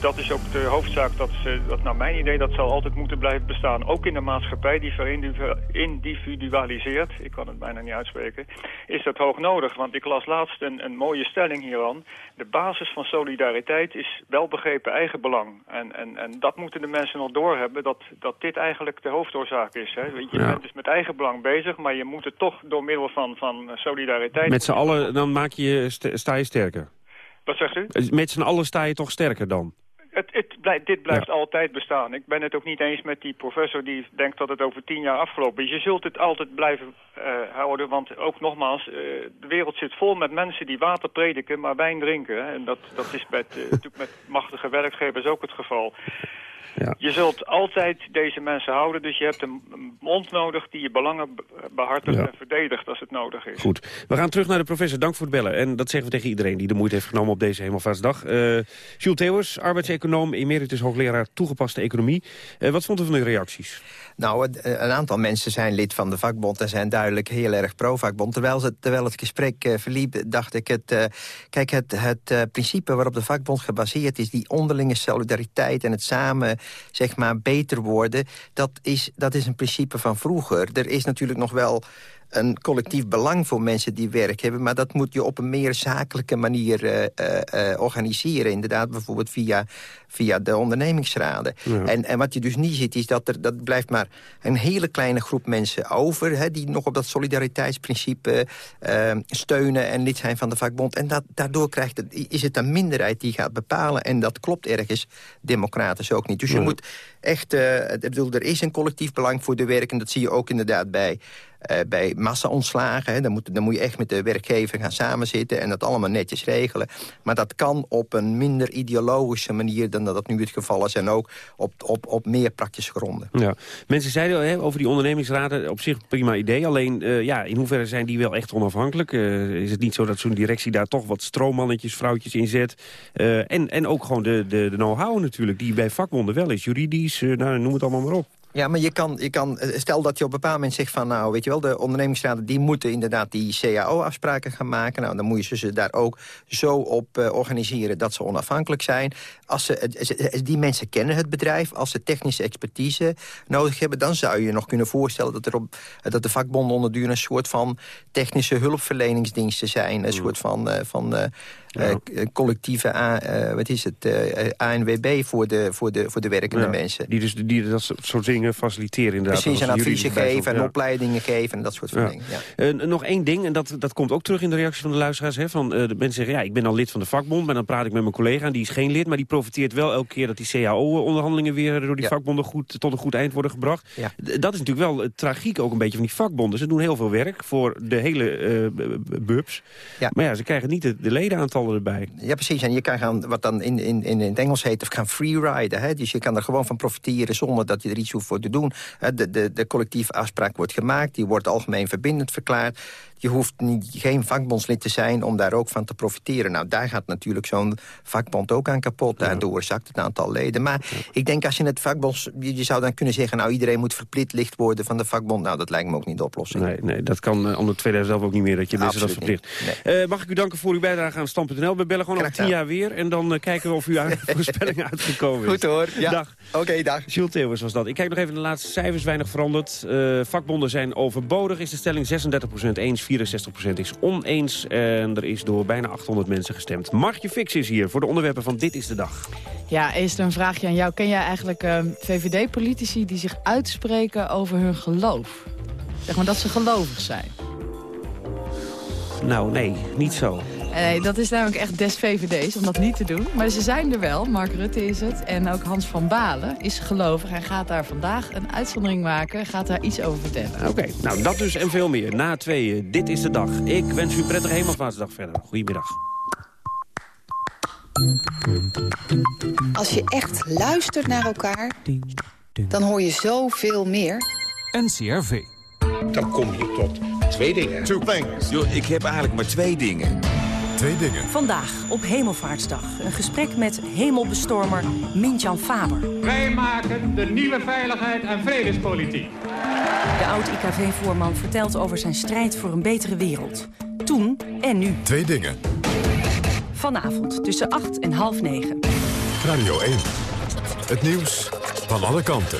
S22: dat is ook de hoofdzaak dat, ze, dat naar mijn idee dat zal altijd moeten blijven bestaan. Ook in de maatschappij die verindividualiseert, ik kan het bijna niet uitspreken, is dat hoog nodig. Want ik las laatst een, een mooie stelling hieraan. De basis van solidariteit is welbegrepen eigenbelang. En, en, en dat moeten de mensen nog doorhebben, dat, dat dit eigenlijk de hoofdoorzaak is. Hè. Je ja. bent dus met eigenbelang bezig, maar je moet het toch door middel van, van solidariteit...
S8: Met z'n allen, dan maak je, sta je sterker.
S22: Wat zegt u?
S8: Met z'n allen sta je toch sterker dan?
S22: Blijft, dit blijft ja. altijd bestaan. Ik ben het ook niet eens met die professor die denkt dat het over tien jaar afgelopen is. Je zult het altijd blijven uh, houden, want ook nogmaals, uh, de wereld zit vol met mensen die water prediken, maar wijn drinken. En dat, dat is met, uh, [laughs] natuurlijk met machtige werkgevers ook het geval. Ja. Je zult altijd deze mensen houden, dus je hebt een mond nodig die je belangen behartigt ja. en verdedigt als het nodig is.
S8: Goed. We gaan terug naar de professor. Dank voor het bellen. En dat zeggen we tegen iedereen die de moeite heeft genomen op deze Hemelvaartsdag. Uh, Jules Theeuwers, arbeidseconoom, emeritus hoogleraar toegepaste economie. Uh, wat vond u van de reacties?
S15: Nou, een aantal mensen zijn lid van de vakbond en zijn duidelijk heel erg pro-vakbond. Terwijl, het, terwijl het gesprek uh, verliep, dacht ik het... Uh, kijk, het, het uh, principe waarop de vakbond gebaseerd is... die onderlinge solidariteit en het samen zeg maar, beter worden... Dat is, dat is een principe van vroeger. Er is natuurlijk nog wel een collectief belang voor mensen die werk hebben... maar dat moet je op een meer zakelijke manier uh, uh, organiseren. Inderdaad, bijvoorbeeld via, via de ondernemingsraden. Ja. En, en wat je dus niet ziet, is dat er dat blijft maar een hele kleine groep mensen over... Hè, die nog op dat solidariteitsprincipe uh, steunen en lid zijn van de vakbond. En dat, daardoor krijgt het, is het een minderheid die gaat bepalen. En dat klopt ergens democratisch ook niet. Dus je ja. moet echt... ik bedoel, er is een collectief belang voor de werk... en dat zie je ook inderdaad bij... Uh, bij massa-ontslagen. Dan moet, dan moet je echt met de werkgever gaan samenzitten... en dat allemaal netjes regelen. Maar dat kan op een minder ideologische manier... dan dat, nu het geval is. En ook op, op, op meer praktische gronden.
S8: Ja. Mensen zeiden al, hè, over die ondernemingsraden... op zich prima idee. Alleen, uh, ja, in hoeverre zijn die wel echt onafhankelijk? Is het niet zo dat zo'n directie daar toch wat stroommannetjes, vrouwtjes in zet? en, en ook gewoon de, de, de know-how natuurlijk... die bij vakbonden wel is. Juridisch, nou, noem het allemaal maar op.
S15: Ja, maar je kan, je kan, stel dat je op een bepaald moment zegt van... nou, weet je wel, de ondernemingsraden die moeten inderdaad die CAO-afspraken gaan maken. Nou, dan moet je ze daar ook zo op uh, organiseren dat ze onafhankelijk zijn. Als ze, die mensen kennen het bedrijf. Als ze technische expertise nodig hebben... dan zou je nog kunnen voorstellen dat, er op, dat de vakbonden onder duur... een soort van technische hulpverleningsdiensten zijn. Een soort van... Uh, van uh, ja. uh, collectieve A, uh, wat is het, uh, ANWB voor de, voor de, voor de werkende
S8: ja,
S15: mensen.
S8: Die, dus, die dat soort dingen faciliteren inderdaad.
S15: Precies, en adviezen geven en ja. opleidingen geven en dat soort van dingen.
S8: Uh, nog één ding, en dat, dat komt ook terug in de reactie van de luisteraars. Hè, van, de mensen zeggen, ja, ik ben al lid van de vakbond, maar dan praat ik met mijn collega en die is geen lid. Maar die profiteert wel elke keer dat die CAO-onderhandelingen weer door die vakbonden goed, tot een goed eind worden gebracht. Dat is natuurlijk wel het tragiek ook een beetje van die vakbonden. Ze doen heel veel werk voor de hele bubs. Maar ja, ze krijgen niet de, de ledenaantal
S15: Ja, precies. En je kan gaan, wat dan in, in, in het Engels heet, gaan freeriden. Hè? Dus je kan er gewoon van profiteren zonder dat je er iets hoeft voor te doen. De, de, de collectieve afspraak wordt gemaakt, die wordt algemeen verbindend verklaard. Je hoeft niet, geen vakbondslid te zijn om daar ook van te profiteren. Nou, daar gaat natuurlijk zo'n vakbond ook aan kapot. Daardoor zakt het aantal leden. Maar ik denk als je het vakbond... Je, zou dan kunnen zeggen, nou, iedereen moet verplicht lid worden van de vakbond. Nou, dat lijkt me ook niet de oplossing.
S8: Nee, nee dat kan uh, onder 2011 ook niet meer, dat je mensen dat verplicht. Nee. Uh, mag ik u danken voor uw bijdrage aan Stand.nl. We bellen gewoon over tien jaar weer. En dan uh, kijken we of uw [laughs] voorspelling uitgekomen is.
S15: Goed hoor. Ja.
S8: Dag.
S15: Oké, okay, dag.
S8: Jules Theeuwers was dat. Ik kijk nog even naar de laatste cijfers. Weinig veranderd. vakbonden zijn overbodig, is de stelling 36% eens, 64% is oneens. En er is door bijna 800 mensen gestemd. Margje Fix is hier voor de onderwerpen van Dit is de Dag.
S23: Ja, eerst een vraagje aan jou. Ken jij eigenlijk uh, VVD-politici die zich uitspreken over hun geloof? Zeg maar dat ze gelovig zijn.
S8: Nou, nee, niet zo.
S23: Nee, dat is namelijk echt des VVD's om dat niet te doen. Maar ze zijn er wel, Mark Rutte is het. En ook Hans van Balen is gelovig. Hij gaat daar vandaag een uitzondering maken. Gaat daar iets over vertellen.
S8: Oké, okay, nou dat dus en veel meer. Na tweeën, dit is de dag. Ik wens u een prettige hemelvaartsdag verder. Goedemiddag.
S24: Als je echt luistert naar elkaar, dan hoor je zoveel meer.
S25: NCRV.
S26: Dan kom je tot
S27: Twee dingen.
S1: Two things.
S27: Yo, ik heb eigenlijk maar twee dingen.
S1: Twee dingen.
S28: Vandaag op Hemelvaartsdag een gesprek met hemelbestormer Mintjan Faber.
S29: Wij maken de nieuwe veiligheid en vredespolitiek.
S28: De oud-IKV-voorman vertelt over zijn strijd voor een betere wereld. Toen en nu.
S1: Twee dingen.
S28: Vanavond tussen 8 en half 9.
S1: Radio 1. Het nieuws van alle kanten.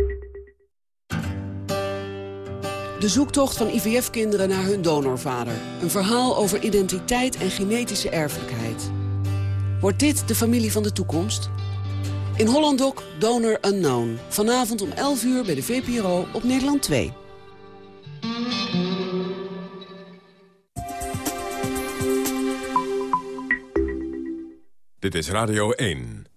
S30: De zoektocht van IVF-kinderen naar hun donorvader. Een verhaal over identiteit en genetische erfelijkheid. Wordt dit de familie van de toekomst? In Hollanddoc Donor Unknown. Vanavond om 11 uur bij de VPRO op Nederland 2.
S1: Dit is Radio 1.